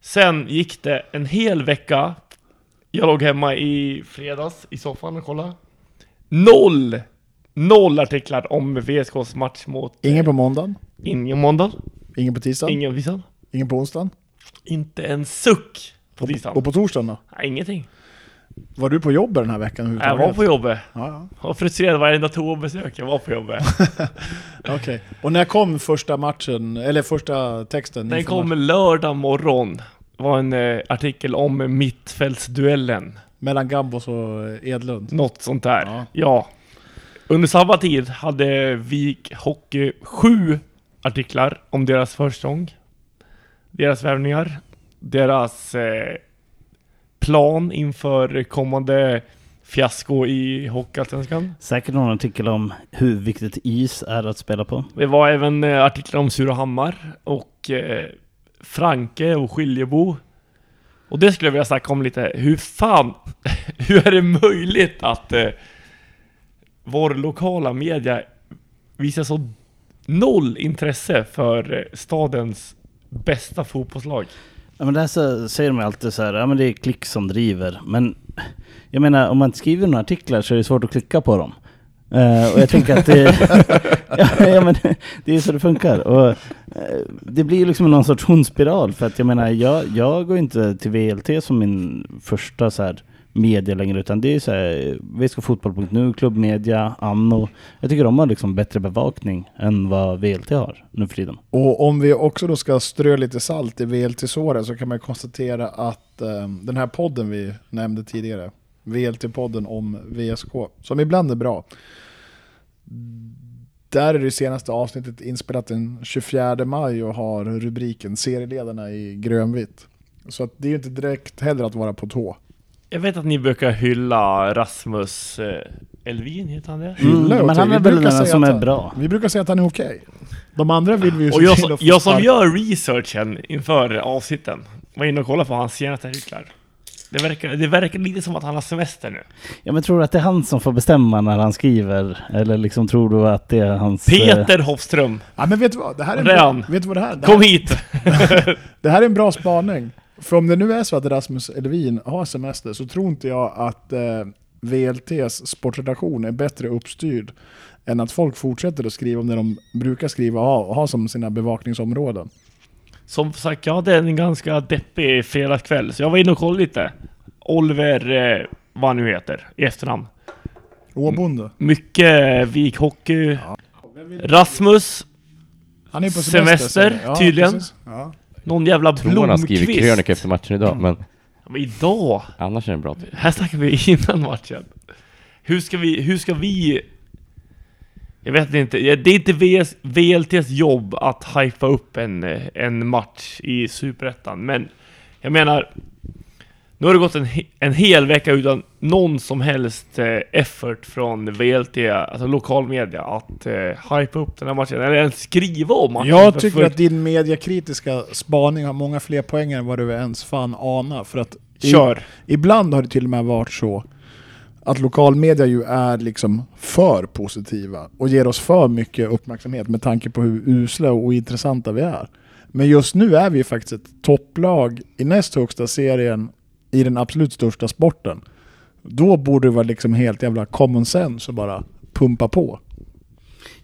Sen gick det en hel vecka. Jag låg hemma i fredags i soffan och kollade. Noll! Noll artiklar om VSKs match mot... Ingen på måndagen, Ingen måndag, ingen på tisdagen, ingen, ingen tisdag. på onsdagen. Inte en suck på tisdagen. Och på torsdagen då? Nej, ingenting. Var du på jobbet den här veckan Jag var på jobbet. Ja, ja. Jag var frustrerad varenda toabesök jag var på jobbet. Okej. Och när kom första matchen, eller första texten? Den kom matchen? lördag morgon. Det var en eh, artikel om mittfältsduellen. Mellan Gambos och Edlund. Något sånt där. Ja. Ja. Under samma tid hade Vik Hockey sju artiklar om deras försäsong. Deras värvningar. Deras eh, plan inför kommande fiasko i Hockeyallsvenskan. Säkert någon artikel om hur viktigt is är att spela på. Det var även eh, artiklar om Surahammar och eh, Franke och Skiljebo. Och det skulle jag vilja snacka om lite. Hur fan, hur är det möjligt att eh, vår lokala media visar så noll intresse för eh, stadens bästa fotbollslag? Ja, men där så säger de ju alltid så här, ja men det är klick som driver. Men jag menar, om man inte skriver några artiklar så är det svårt att klicka på dem. Uh, och jag tänker att det, ja, ja, men det är så det funkar. Och, uh, det blir ju liksom någon sorts hundspiral. För att jag menar, jag, jag går inte till VLT som min första så här, media längre. Utan det är så här, VSKfotboll.nu, klubbmedia, Anno. Jag tycker de har liksom bättre bevakning än vad VLT har nu för tiden. Och om vi också då ska strö lite salt i VLT-såren så kan man konstatera att eh, den här podden vi nämnde tidigare, VLT-podden om VSK, som ibland är bra. Där är det senaste avsnittet inspelat den 24 maj och har rubriken Serieledarna i grönvitt. Så att det är ju inte direkt heller att vara på tå. Jag vet att ni brukar hylla Rasmus eh, Elvin, heter han det? Mm, Hylla är men han är väl brukar den säga som att är han- bra. Vi brukar säga att han är okej. De andra vill vi ju Och se jag, till som- att få jag som spark. gör researchen inför avsnitten var inne och kollade på hans senaste artiklar. Det verkar, det verkar lite som att han har semester nu. Ja men tror du att det är han som får bestämma när han skriver? Eller liksom tror du att det är hans... eh, Peter Hofström, Ja men vet du vad? Det här är en bra, vet du vad det här, det kom här, hit! det här är en bra spaning. För om det nu är så att Rasmus Elvin har semester så tror inte jag att eh, VLTs sportredaktion är bättre uppstyrd än att folk fortsätter att skriva om det de brukar skriva och ha, ha som sina bevakningsområden. Som sagt, jag hade en ganska deppig fredagskväll, så jag var inne och kollade lite. Oliver, eh, vad han nu heter, i efternamn. Åbonde. Mycket Vik Hockey. Rasmus, Han är på Semester, säger jag. tydligen. Ja. Någon jävla Jag tror han har skrivit krönika Blomqvist. efter matchen idag, men Ja, Men idag? annars är den bra. Här snackar vi innan matchen. Hur ska vi, hur ska vi... Jag vet inte, det är inte VS, VLTs jobb att hypa upp en, eh, en match i Superettan, men jag menar... Nu har det gått en, en hel vecka utan någon som helst eh, effort från VLT, alltså lokal media, att eh, hypa upp den här matchen, eller ens skriva om matchen. Jag tycker för- att din mediekritiska spaning har många fler poäng än vad du ens fan anar. För att i- Kör! Ibland har det till och med varit så att lokalmedia ju är liksom för positiva och ger oss för mycket uppmärksamhet med tanke på hur usla och ointressanta vi är. Men just nu är vi faktiskt ett topplag i näst högsta serien i den absolut största sporten. Då borde det vara liksom helt jävla common sense att bara pumpa på.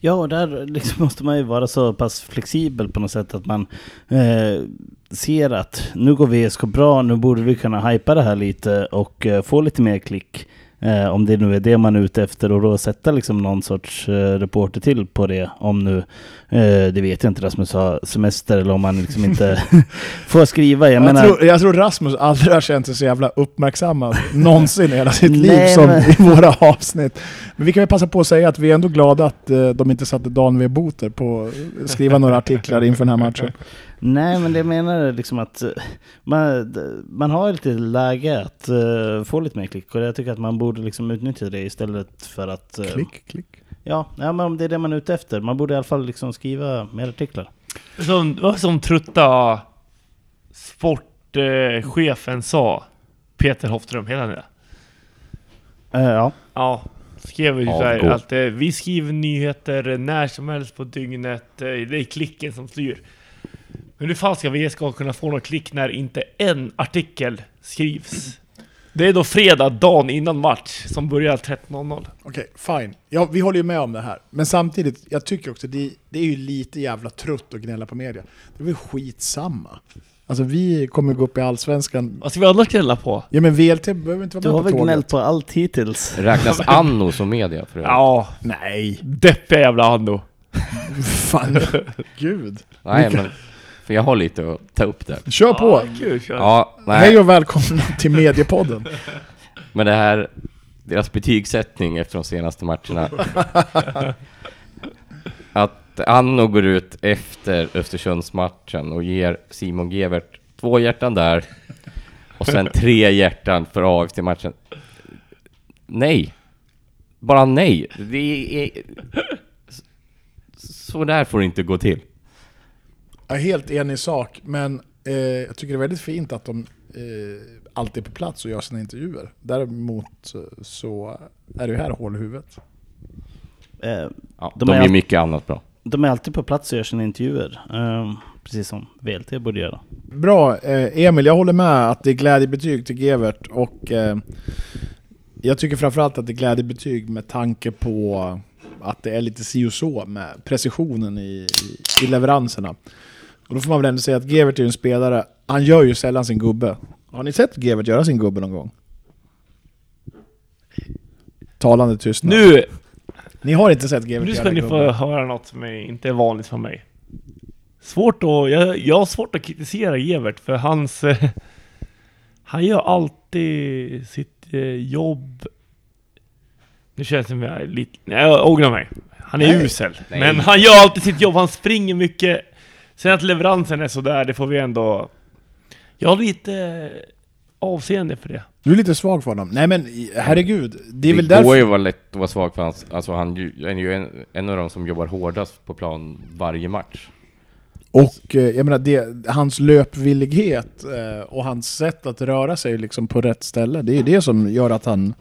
Ja, och där liksom måste man ju vara så pass flexibel på något sätt att man eh, ser att nu går VSK bra, nu borde vi kunna hypa det här lite och eh, få lite mer klick. Eh, om det nu är det man är ute efter och då sätta liksom någon sorts eh, reporter till på det. Om nu, eh, det vet jag inte, Rasmus har semester eller om man liksom inte får skriva. Jag, Jag, menar, tror, jag tror Rasmus aldrig har känt sig så jävla uppmärksammad någonsin i hela sitt liv Nej, som men- i våra avsnitt. Men vi kan väl passa på att säga att vi är ändå glada att eh, de inte satte Dan V. Boter på att skriva några artiklar inför den här matchen. Nej, men det menar liksom att eh, man, man har lite läge att eh, få lite mer klick och jag tycker att man borde liksom utnyttja det istället för att... eh, Klick, klick. Ja, ja, men om det är det man är ute efter. Man borde i alla fall liksom skriva mer artiklar. Som, var som trutta sportchefen sa. Peter Hofström, hela det. Eh, ja. Ja, skrev ju Avgå. att eh, vi skriver nyheter när som helst på dygnet. Eh, det är klicken som styr. Men hur fan ska vi ska kunna få någon klick när inte en artikel skrivs? Det är då fredag, dagen innan match, som börjar 13.00. Okej, fine. Ja, vi håller ju med om det här. Men samtidigt, jag tycker också det, det är ju lite jävla trött att gnälla på media. Det är väl skitsamma. Alltså vi kommer gå upp i Allsvenskan. Vad ska vi annars gnälla på? Ja men VLT behöver inte Du vara har med väl på tåget. gnällt på allt hittills? Räknas Anno som media för övrigt? Ja, Nej, deppiga jävla Anno. fan. Gud. Nej, men... För jag har lite att ta upp där. Kör på! Ja, kul, kör. Ja, Hej och välkomna till Mediepodden. Men det här... Deras betygssättning efter de senaste matcherna. att Anno går ut efter Östersundsmatchen och ger Simon Gevert två hjärtan där. Och sen tre hjärtan för AFC-matchen. Nej. Bara nej. Det är... Så där får det inte gå till. Jag är helt enig i sak, men eh, jag tycker det är väldigt fint att de eh, alltid är på plats och gör sina intervjuer. Däremot så är det ju här hål i huvudet. Eh, Ja, De de, är är all- mycket annat bra. de är alltid på plats och gör sina intervjuer. Eh, precis som VLT borde göra. Bra, eh, Emil, jag håller med att det är glädjebetyg till Gevert och eh, jag tycker framförallt att det är glädjebetyg med tanke på att det är lite si och så med precisionen i, i, i leveranserna. Och då får man väl ändå säga att Gevert är ju en spelare, han gör ju sällan sin gubbe. Har ni sett Gevert göra sin gubbe någon gång? Talande tystnad. Nu, Ni har inte sett Gevert nu ska göra ni gubbe? få höra något som är inte är vanligt för mig. Svårt att, jag, jag har svårt att kritisera Evert för hans... Eh, han gör alltid sitt eh, jobb... Nu känns det som jag är lite... Nej, jag ångrar mig. Han är Nej. usel. Nej. Men han gör alltid sitt jobb, han springer mycket. Sen att leveransen är sådär, det får vi ändå... Jag har lite avseende för det. Du är lite svag för honom. Nej men herregud, det är Det väl går därför... ju att vara lätt att vara svag för hans, alltså han är ju en, en av de som jobbar hårdast på plan varje match. Och eh, jag menar, det, hans löpvillighet eh, och hans sätt att röra sig liksom på rätt ställe, det är ju det som gör att han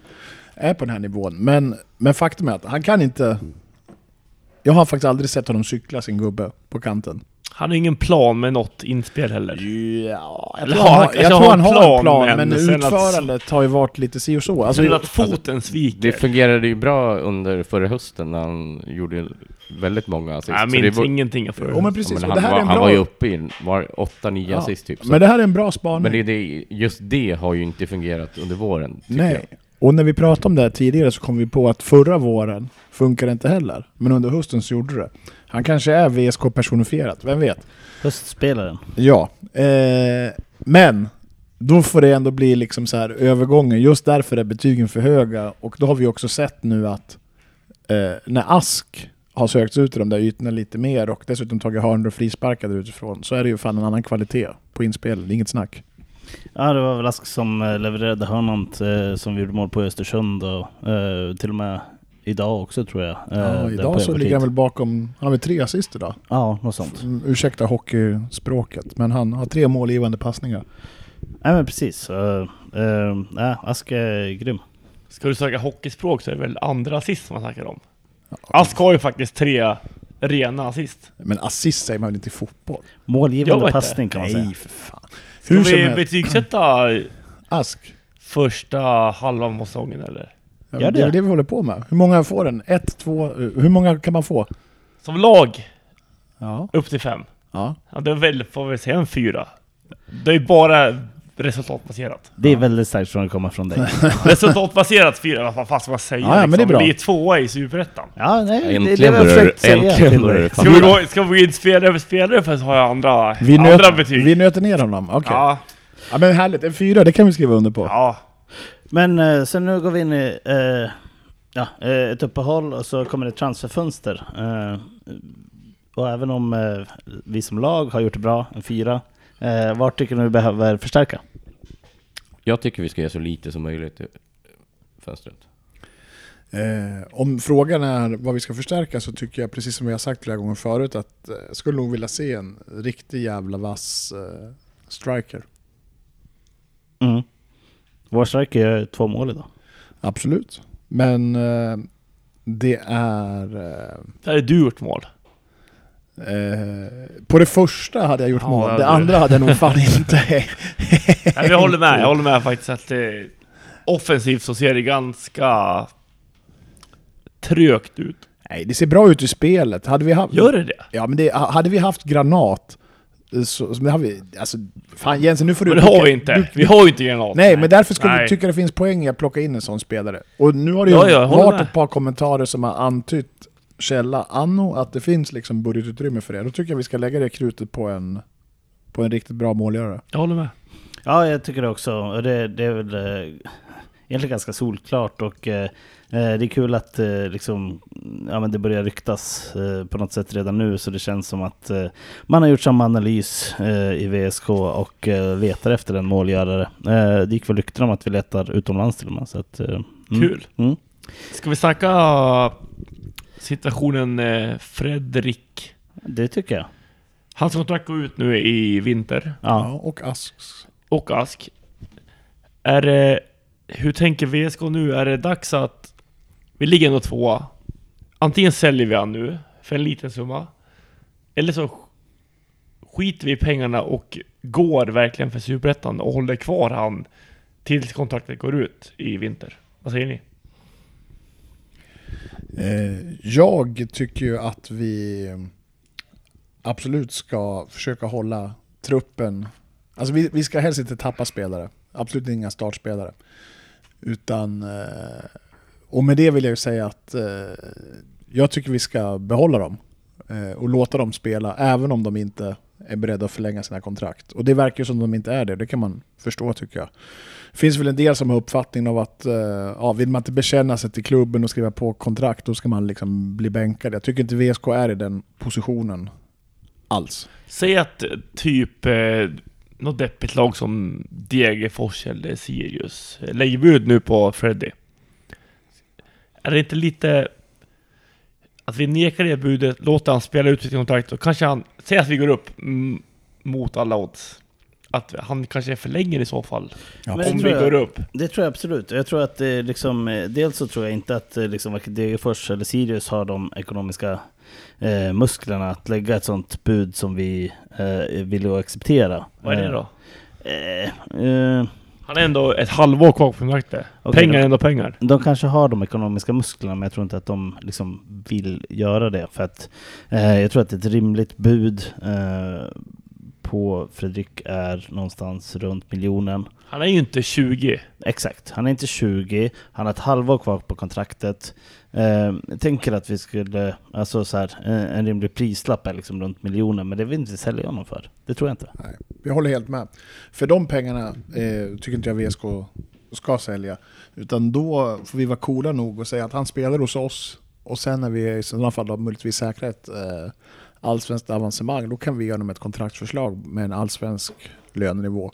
är på den här nivån. Men, men faktum är att han kan inte... Jag har faktiskt aldrig sett honom cykla sin gubbe på kanten. Han har ingen plan med något inspel heller. Ja, jag Eller tror han, han jag tror han en har en plan, plan, men men, sen att- utförandet har ju varit lite si och så. Alltså, Alltså, att foten sviker. Det fungerade ju bra under förra hösten när han gjorde väldigt många assist. jag minns var- ingenting för Ja, men precis. Ja, men han, det här var, är en han bra... var ju uppe i var 8-9 Ja, assist typ. Så. Men det här är en bra spaning. Men det, det, just det har ju inte fungerat under våren. Nej. Jag. Och när vi pratade om det här tidigare så kom vi på att förra våren funkar det inte heller. Men under hösten så gjorde det. Han kanske är VSK personifierat, vem vet? Höstspelaren. Ja. Eh, men då får det ändå bli liksom så här övergången. Just därför är betygen för höga. Och då har vi också sett nu att eh, när Ask har sökt ut i de där ytorna lite mer och dessutom tagit hörnor och frisparkar utifrån så är det ju fan en annan kvalitet på det är inget snack. Ja, det var väl Ask som eh, levererade hörnan eh, som vi gjorde mål på Östersund och eh, till och med idag också tror jag. Ja, idag så ligger han väl bakom, han har väl tre assist idag? Ja, något sånt. Mm, Ursäkta hockeyspråket, men han har tre målgivande passningar. Nej men precis. Uh, uh, nej, Ask är grym. Ska du söka hockeyspråk så är det väl andra assist som man snackar om. Ask har ju faktiskt tre rena assist. Men assist säger man väl inte i fotboll? Målgivande passning kan man säga. Nej för fan. Ska Hur vi betygsätta Ask. första halvan av säsongen eller? Ja, Gör det är det. det vi håller på med. Hur många får den? Ett, två, eh, hur många kan man få? Som lag, Ja. upp till fem. ja. Ja, det är väl, får vi säga en fyra. Det är ju bara resultatbaserat. Det är väldigt starkt från att komma från dig. Resultatbaserat fyra, vad fan ska man säga? Ja, ja, men det är bra. Vi är tvåa i Superettan. Ja, nej, det, det Äntligen börjar fräckt det- säga äntligen börjar det Ska vi, gå, ska vi gå in spelare för spelare för så har jag andra, Vi, andra nöt, betyg? vi nöter ner honom, okej. Ja. Ja, men härligt, en fyra, det kan vi skriva under på. ja. Men eh, sen nu går vi in i eh, ja, eh, ett uppehåll och så kommer det transferfönster. Eh, och även om eh, vi som lag har gjort det bra, en fyra, eh, vart tycker ni vi behöver förstärka? Jag tycker vi ska ge så lite som möjligt i fönstret. Eh, om frågan är vad vi ska förstärka så tycker jag, precis som vi har sagt flera gånger förut, att eh, skulle nog vilja se en riktig jävla vass eh, striker. Mm. Vår striker gör två mål idag. Absolut. Men eh, det är... Eh, Där är du gjort mål. Eh, på det första hade jag gjort Ja, mål, det det du. andra hade jag nog fan inte. Nej, jag håller med, jag håller med faktiskt att det, offensivt så ser det ganska trögt ut. Nej, det ser bra ut i spelet. Hade vi haft... Gör det det? Ja, men det, hade vi haft granat så, så har vi, alltså, fan Jensen nu får du... Men det har vi inte. Vi har ju inte granat. Nej, men därför skulle Nej. vi tycka det finns poäng i att plocka in en sån spelare. Och nu har det ju Ja, ja, jag håller varit ett par kommentarer som har antytt källa Anno att det finns liksom budgetutrymme för det. Då tycker jag vi ska lägga det krutet på en, på en riktigt bra målgörare. Jag håller med. Ja, jag tycker det också. Och det, det är väl eh, egentligen ganska solklart och eh, eh, det är kul att eh, liksom, ja, men det börjar ryktas på något sätt redan nu så det känns som att man har gjort samma analys i VSK och letar efter en målgörare. Det gick väl rykten om att vi letar utomlands till och med. Så att, mm. Kul. Mm. Ska vi snacka situationen eh, Fredrik? Det tycker jag. Hans kontrakt går ut nu i vinter. Ja. och Asks. Och Ask. Är det, hur tänker VSK nu? Är det dags att... Vi ligger ändå tvåa. Antingen säljer vi han nu för en liten summa. Eller så skiter vi i pengarna och går verkligen för Superettan och håller kvar han tills kontraktet går ut i vinter. Vad säger ni? Eh, jag tycker ju att vi absolut ska försöka hålla truppen... Alltså vi, vi ska helst inte tappa spelare. Absolut inga startspelare. Utan... Eh, och med det vill jag ju säga att eh, jag tycker vi ska behålla dem. Och låta dem spela, även om de inte är beredda att förlänga sina kontrakt. Och det verkar ju som de inte är det, det kan man förstå tycker jag. Det finns väl en del som har uppfattningen av att eh, ja, vill man inte bekänna sig till klubben och skriva på kontrakt, då ska man liksom bli bänkad. Jag tycker inte VSK är i den positionen alls. Säg att eh, typ eh, något deppigt lag som Degerfors eller eh, Sirius eh, lägger bud nu på Freddy. Är det inte lite att vi nekar det budet, låter han spela ut sitt kontrakt och kanske han, säg att vi går upp mm, mot alla odds. Att han kanske förlänger i så fall. Ja, om vi jag- går upp. Det tror jag absolut. Jag tror att det liksom, eh, dels så tror jag inte att eh, liksom, Degerfors eller Sirius har de ekonomiska eh, musklerna att lägga ett sånt bud som vi eh, vill acceptera. Vad är det då? Eh, eh, Han är ändå ett halvår kvar på kontraktet. Okej, pengar är ändå pengar. de kanske har de ekonomiska musklerna men jag tror inte att de liksom vill göra det. För att eh, jag tror att ett rimligt bud eh, på Fredrik är någonstans runt miljonen. Han är ju inte 20. Exakt, han är inte 20, han har ett halvår kvar på kontraktet. Eh, jag tänker att vi skulle, alltså så här, en, en rimlig prislapp är liksom runt miljonen, men det vill inte sälja honom för. Det tror jag inte. Nej, jag håller helt med. För de pengarna eh, tycker inte jag VSK ska sälja. Utan då får vi vara coola nog och säga att han spelar hos oss och sen när vi i sådana fall har möjligtvis säkrat ett eh, allsvenskt avancemang, då kan vi göra honom ett kontraktsförslag med en allsvensk lönenivå.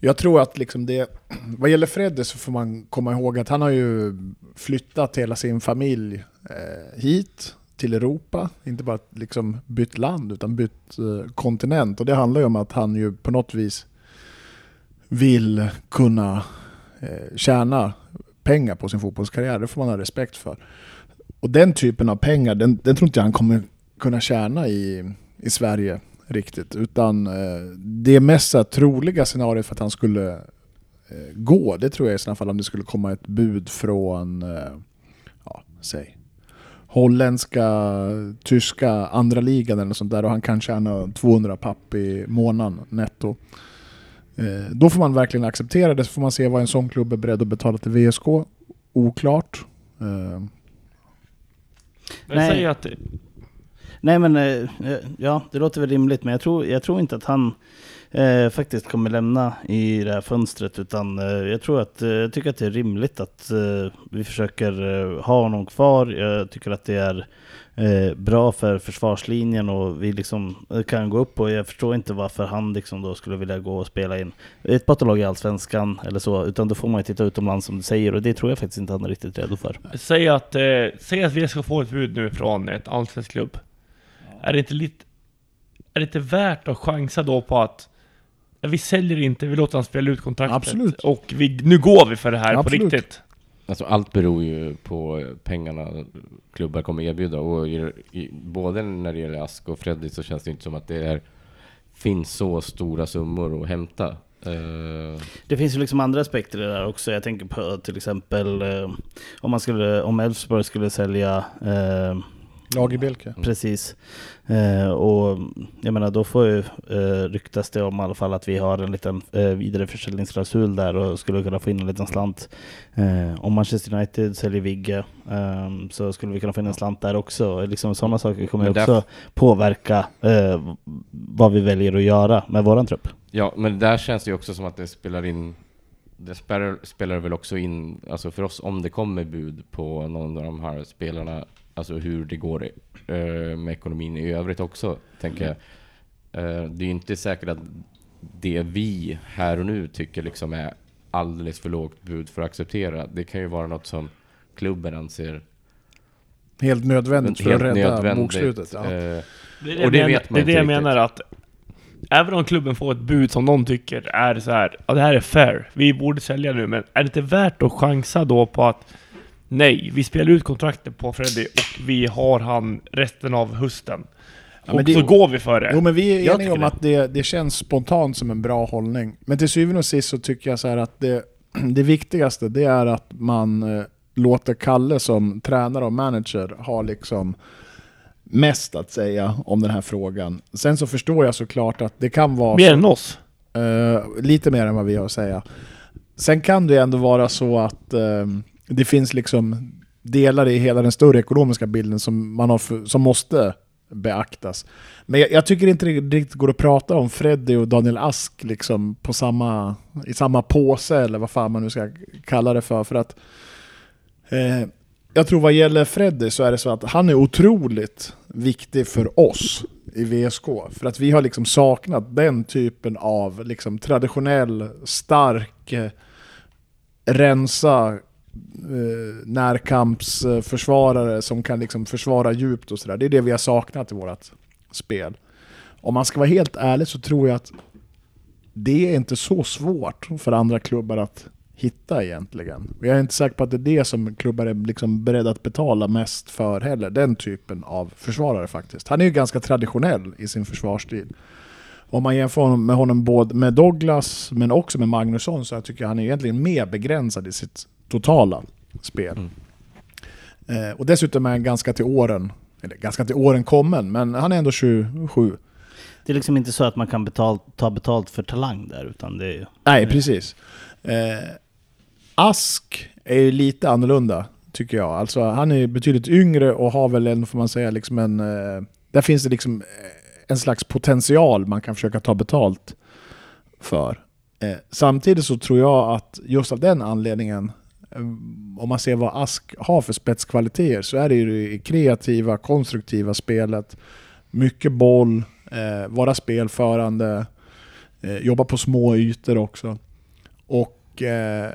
Jag tror att liksom det, vad gäller Fredde så får man komma ihåg att han har ju flyttat hela sin familj eh, hit till Europa. Inte bara liksom bytt land utan bytt eh, kontinent. Och det handlar ju om att han ju på något vis vill kunna eh, tjäna pengar på sin fotbollskarriär. Det får man ha respekt för. Och den typen av pengar, den, den tror inte jag han kommer kunna tjäna i, i Sverige riktigt. Utan eh, det mest troliga scenariot för att han skulle eh, gå, det tror jag i sådana fall om det skulle komma ett bud från, eh, ja, säg holländska, tyska, andra ligan eller något sånt där och han kan tjäna 200 papp i månaden netto. Då får man verkligen acceptera det, så får man se vad en sån klubb är beredd att betala till VSK. Oklart. Eh, Men Nej. säg att Nej men, eh, eh, ja det låter väl rimligt, men jag tror, jag tror inte att han eh, faktiskt kommer lämna i det här fönstret, utan eh, jag tror att, eh, jag tycker att det är rimligt att eh, vi försöker ha honom kvar. Jag tycker att det är eh, bra för försvarslinjen och vi liksom kan gå upp och jag förstår inte varför han liksom då skulle vilja gå och spela in ett bottenlag i Allsvenskan eller så, utan då får man ju titta utomlands som du säger och det tror jag faktiskt inte han är riktigt redo för. Säg att, eh, säg att vi ska få ett bud nu från ett allsvensk klubb. Är det inte lite... Är det inte värt att chansa då på att vi säljer inte, vi låter han spela ut kontraktet. Absolut. Och vi, nu går vi för det här Absolut. på riktigt. Alltså allt beror ju på pengarna klubbar kommer erbjuda och i, i, både när det gäller Ask och Freddy så känns det inte som att det är, finns så stora summor att hämta. Eh, Det finns ju liksom andra aspekter i det där också. Jag tänker på till exempel eh, om man skulle, om Elfsborg skulle sälja eh, Lagerbielke. Precis. Eh, och jag menar då får ju eh, ryktas det om i alla fall att vi har en liten eh, vidareförsäljningsklausul där och skulle kunna få in en liten slant. Eh, om Manchester United säljer Vigge eh, så skulle vi kunna få in en slant där också. Liksom, sådana saker kommer också påverka eh, vad vi väljer att göra med våran trupp. ja, men där känns det ju också som att det spelar in det spelar, spelar väl också in, alltså för oss, om det kommer bud på någon av de här spelarna, alltså hur det går eh, med ekonomin i övrigt också, tänker jag. Eh, det är inte säkert att det vi här och nu tycker liksom är alldeles för lågt bud för att acceptera. Det kan ju vara något som klubben anser Helt nödvändigt för att helt rädda nödvändigt. bokslutet. Ja. Eh, Det är det, Och det menar, vet man det, är det inte jag riktigt. menar att Även om klubben får ett bud som de tycker är så här, ja det här är fair, vi borde sälja nu, men är det inte värt att chansa då på att Nej, vi spelar ut kontraktet på Freddy och vi har han resten av hösten. Ja, och det- så går vi för det. Jo men vi är eniga om det. att det, det känns spontant som en bra hållning. Men till syvende och sist så tycker jag så att det, det viktigaste det är att man eh, låter Kalle som tränare och manager ha liksom mest att säga om den här frågan. Sen så förstår jag såklart att det kan vara Mer än oss. eh, lite mer än vad vi har att säga. Sen kan det ändå vara så att eh, det finns liksom delar i hela den större ekonomiska bilden som, man har för, som måste beaktas. Men jag, jag tycker inte det riktigt går att prata om Freddy och Daniel Ask liksom på samma, i samma påse eller vad fan man nu ska kalla det för. för att eh, Jag tror vad gäller Freddy så är det så att han är otroligt viktig för oss i VSK. För att vi har liksom saknat den typen av liksom traditionell, stark, eh, rensa eh, närkampsförsvarare som kan liksom försvara djupt och sådär. Det är det vi har saknat i vårt spel. Om man ska vara helt ärlig så tror jag att det är inte så svårt för andra klubbar att hitta egentligen. Och jag är inte säker på att det är det som klubbar är liksom beredda att betala mest för heller. Den typen av försvarare faktiskt. Han är ju ganska traditionell i sin försvarsstil. Om man jämför honom med honom både med Douglas men också med Magnusson så jag tycker jag han är egentligen mer begränsad i sitt totala spel. Eh, och dessutom är han ganska till åren, eller ganska till åren kommen, men han är ändå 27. Det är liksom inte så att man kan betal, ta betalt för talang där, utan det är ju... Nej, precis. Eh, Ask är ju lite annorlunda, tycker jag. Alltså, han är betydligt yngre och har väl en, får man säga, liksom en... Eh, där finns det liksom eh, en slags potential man kan försöka ta betalt för. Eh, samtidigt så tror jag att just av den anledningen, om man ser vad Ask har för spetskvaliteter, så är det ju det kreativa, konstruktiva spelet. Mycket boll, eh, vara spelförande, eh, jobba på små ytor också. Och eh,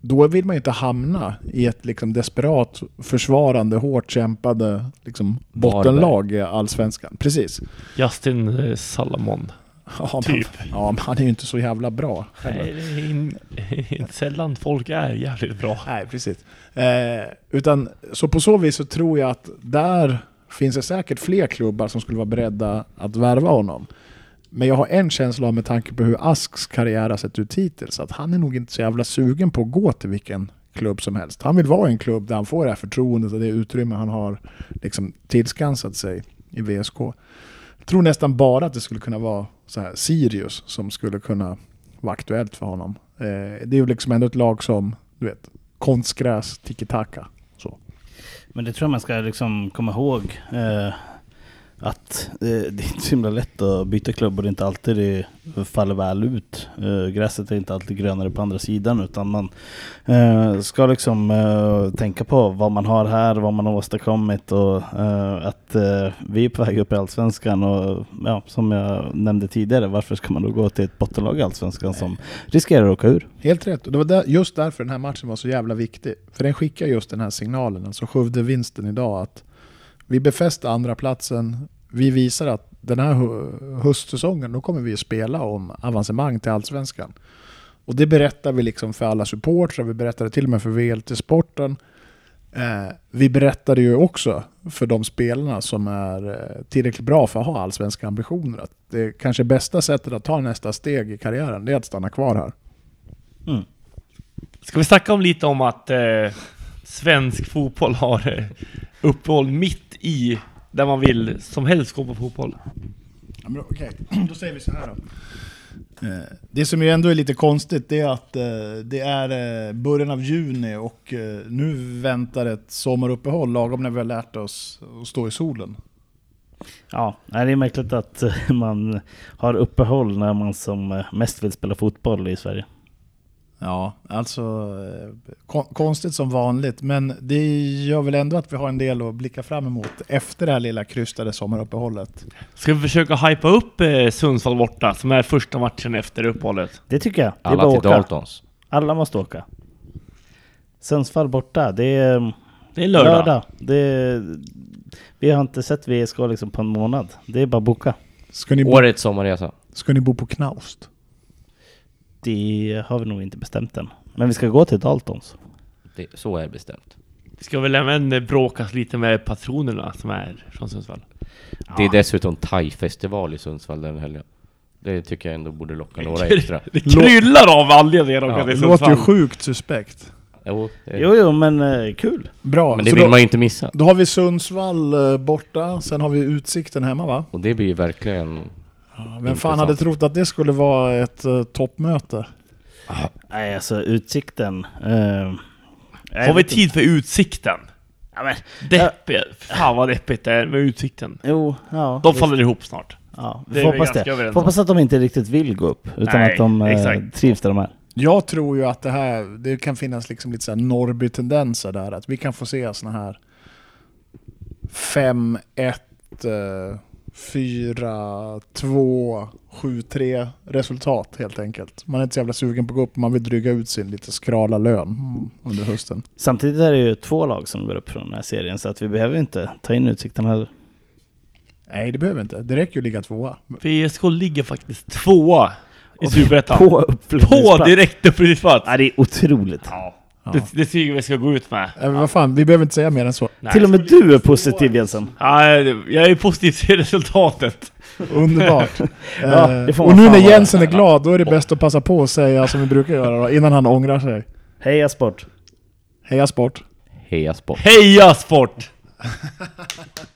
då vill man ju inte hamna i ett liksom desperat försvarande, hårt kämpade liksom, bottenlag i Allsvenskan. Precis. Justin eh, Salamon. Ja, men, Typ. ja, men han är ju inte så jävla bra. Nej, det är in, inte sällan folk är jävligt bra. Nej, precis. Eh, utan, så på så vis så tror jag att där finns det säkert fler klubbar som skulle vara beredda att värva honom. Men jag har en känsla av med tanke på hur Asks karriär har sett ut hittills, att han är nog inte så jävla sugen på att gå till vilken klubb som helst. Han vill vara i en klubb där han får det här förtroendet och det utrymme han har liksom tillskansat sig i VSK. Jag tror nästan bara att det skulle kunna vara så här Sirius som skulle kunna vara aktuellt för honom. Eh, det är ju liksom ändå ett lag som, du vet, konstgräs, tiki-taka. Så. Men det tror jag man ska liksom komma ihåg. Eh, att eh, det är inte så himla lätt att byta klubb och det är inte alltid det faller väl ut. Eh, gräset är inte alltid grönare på andra sidan utan man eh, ska liksom tänka på vad man har här, vad man har åstadkommit och att vi är på väg upp i Allsvenskan och ja, som jag nämnde tidigare, varför ska man då gå till ett bottenlag i Allsvenskan som riskerar att åka ur? Helt rätt. Och det var där, just därför den här matchen var så jävla viktig. För den skickar just den här signalen, alltså Skövde-vinsten idag, att vi befäste andra platsen. Vi visar att den här höstsäsongen, då kommer vi att spela om avancemang till Allsvenskan. Och det berättar vi liksom för alla supportrar, vi berättar det till och med för VLT-sporten. Eh, vi berättar det ju också för de spelarna som är eh, tillräckligt bra för att ha allsvenska ambitioner. Att det kanske bästa sättet att ta nästa steg i karriären, det är att stanna kvar här. Mm. Ska vi snacka om lite om att eh, svensk fotboll har eh, uppehåll mitt i där man vill som helst gå på fotboll? Ja, men Okej, då säger vi så här då. Eh, Det som ju ändå är lite konstigt det är att eh, det är eh, början av juni och nu väntar ett sommaruppehåll lagom när vi har lärt oss att stå i solen. Ja, det är märkligt att man har uppehåll när man som mest vill spela fotboll i Sverige. Ja, alltså eh, kon- konstigt som vanligt men det gör väl ändå att vi har en del att blicka fram emot efter det här lilla krystade sommaruppehållet. Ska vi försöka hypa upp eh, Sundsvall borta, som är första matchen efter uppehållet? Det tycker jag. Det är Alla bara till åka. Daltons. Alla måste åka. Sundsvall borta, det är mm, Det är lördag. lördag. Det är, vi har inte sett VSK liksom på en månad. Det är bara att boka. Ska ni, bo, Årets sommarresa. ska ni bo på Knaust? Det har vi nog inte bestämt än. Men vi ska gå till Daltons. Det, så är bestämt. Vi ska väl även bråkas lite med patronerna som är från Sundsvall. Det är dessutom thai-festival i Sundsvall den helgen. Det tycker jag ändå borde locka några extra. Det kryllar av anledningar att Ja, Det låter ju sjukt suspekt. Jo, Jo, jo, men eh, kul. Bra, men det så vill då, man ju inte missa. då har vi Sundsvall eh, borta, sen har vi Utsikten hemma va? Och det blir ju verkligen... Vem fan hade trott att det skulle vara ett uh, toppmöte? Nej, alltså utsikten. Jag Har vi tid för utsikten? Ja, men, Deppigt. Fan vad deppigt det är med utsikten. jo, ja. De visst. faller ihop snart. Ja, vi får hoppas det. hoppas att de inte riktigt vill gå upp, utan Nej, att de eh, trivs där de är. Jag tror ju att det här, det kan finnas liksom lite så Norrby-tendenser där. Att vi kan få se såna här 5-1, eh, 4-2, 7-3 resultat helt enkelt. Man är inte så jävla sugen på att gå upp, man vill dryga ut sin lite skrala lön under hösten. Samtidigt är det ju två lag som går upp från den här serien, så att vi behöver inte ta in utsikten heller. Nej, det behöver vi inte. Det räcker ju att ligga tvåa. VSK ligger faktiskt tvåa i Superettan. På På direkt uppflyttningsplats. Ja, det är otroligt. Ja. Ja. Det, det tycker jag vi ska gå ut med. Äh, vad fan, vi behöver inte säga mer än så. Nej. Till och med du är positiv Jensen. Ja, jag är positiv till resultatet. Underbart. Ja, Eh, och nu när. Jensen är glad, då är det bäst att passa på att säga som vi brukar göra då, innan han ångrar sig. Heja sport! Heja sport! Heja sport. Heja sport!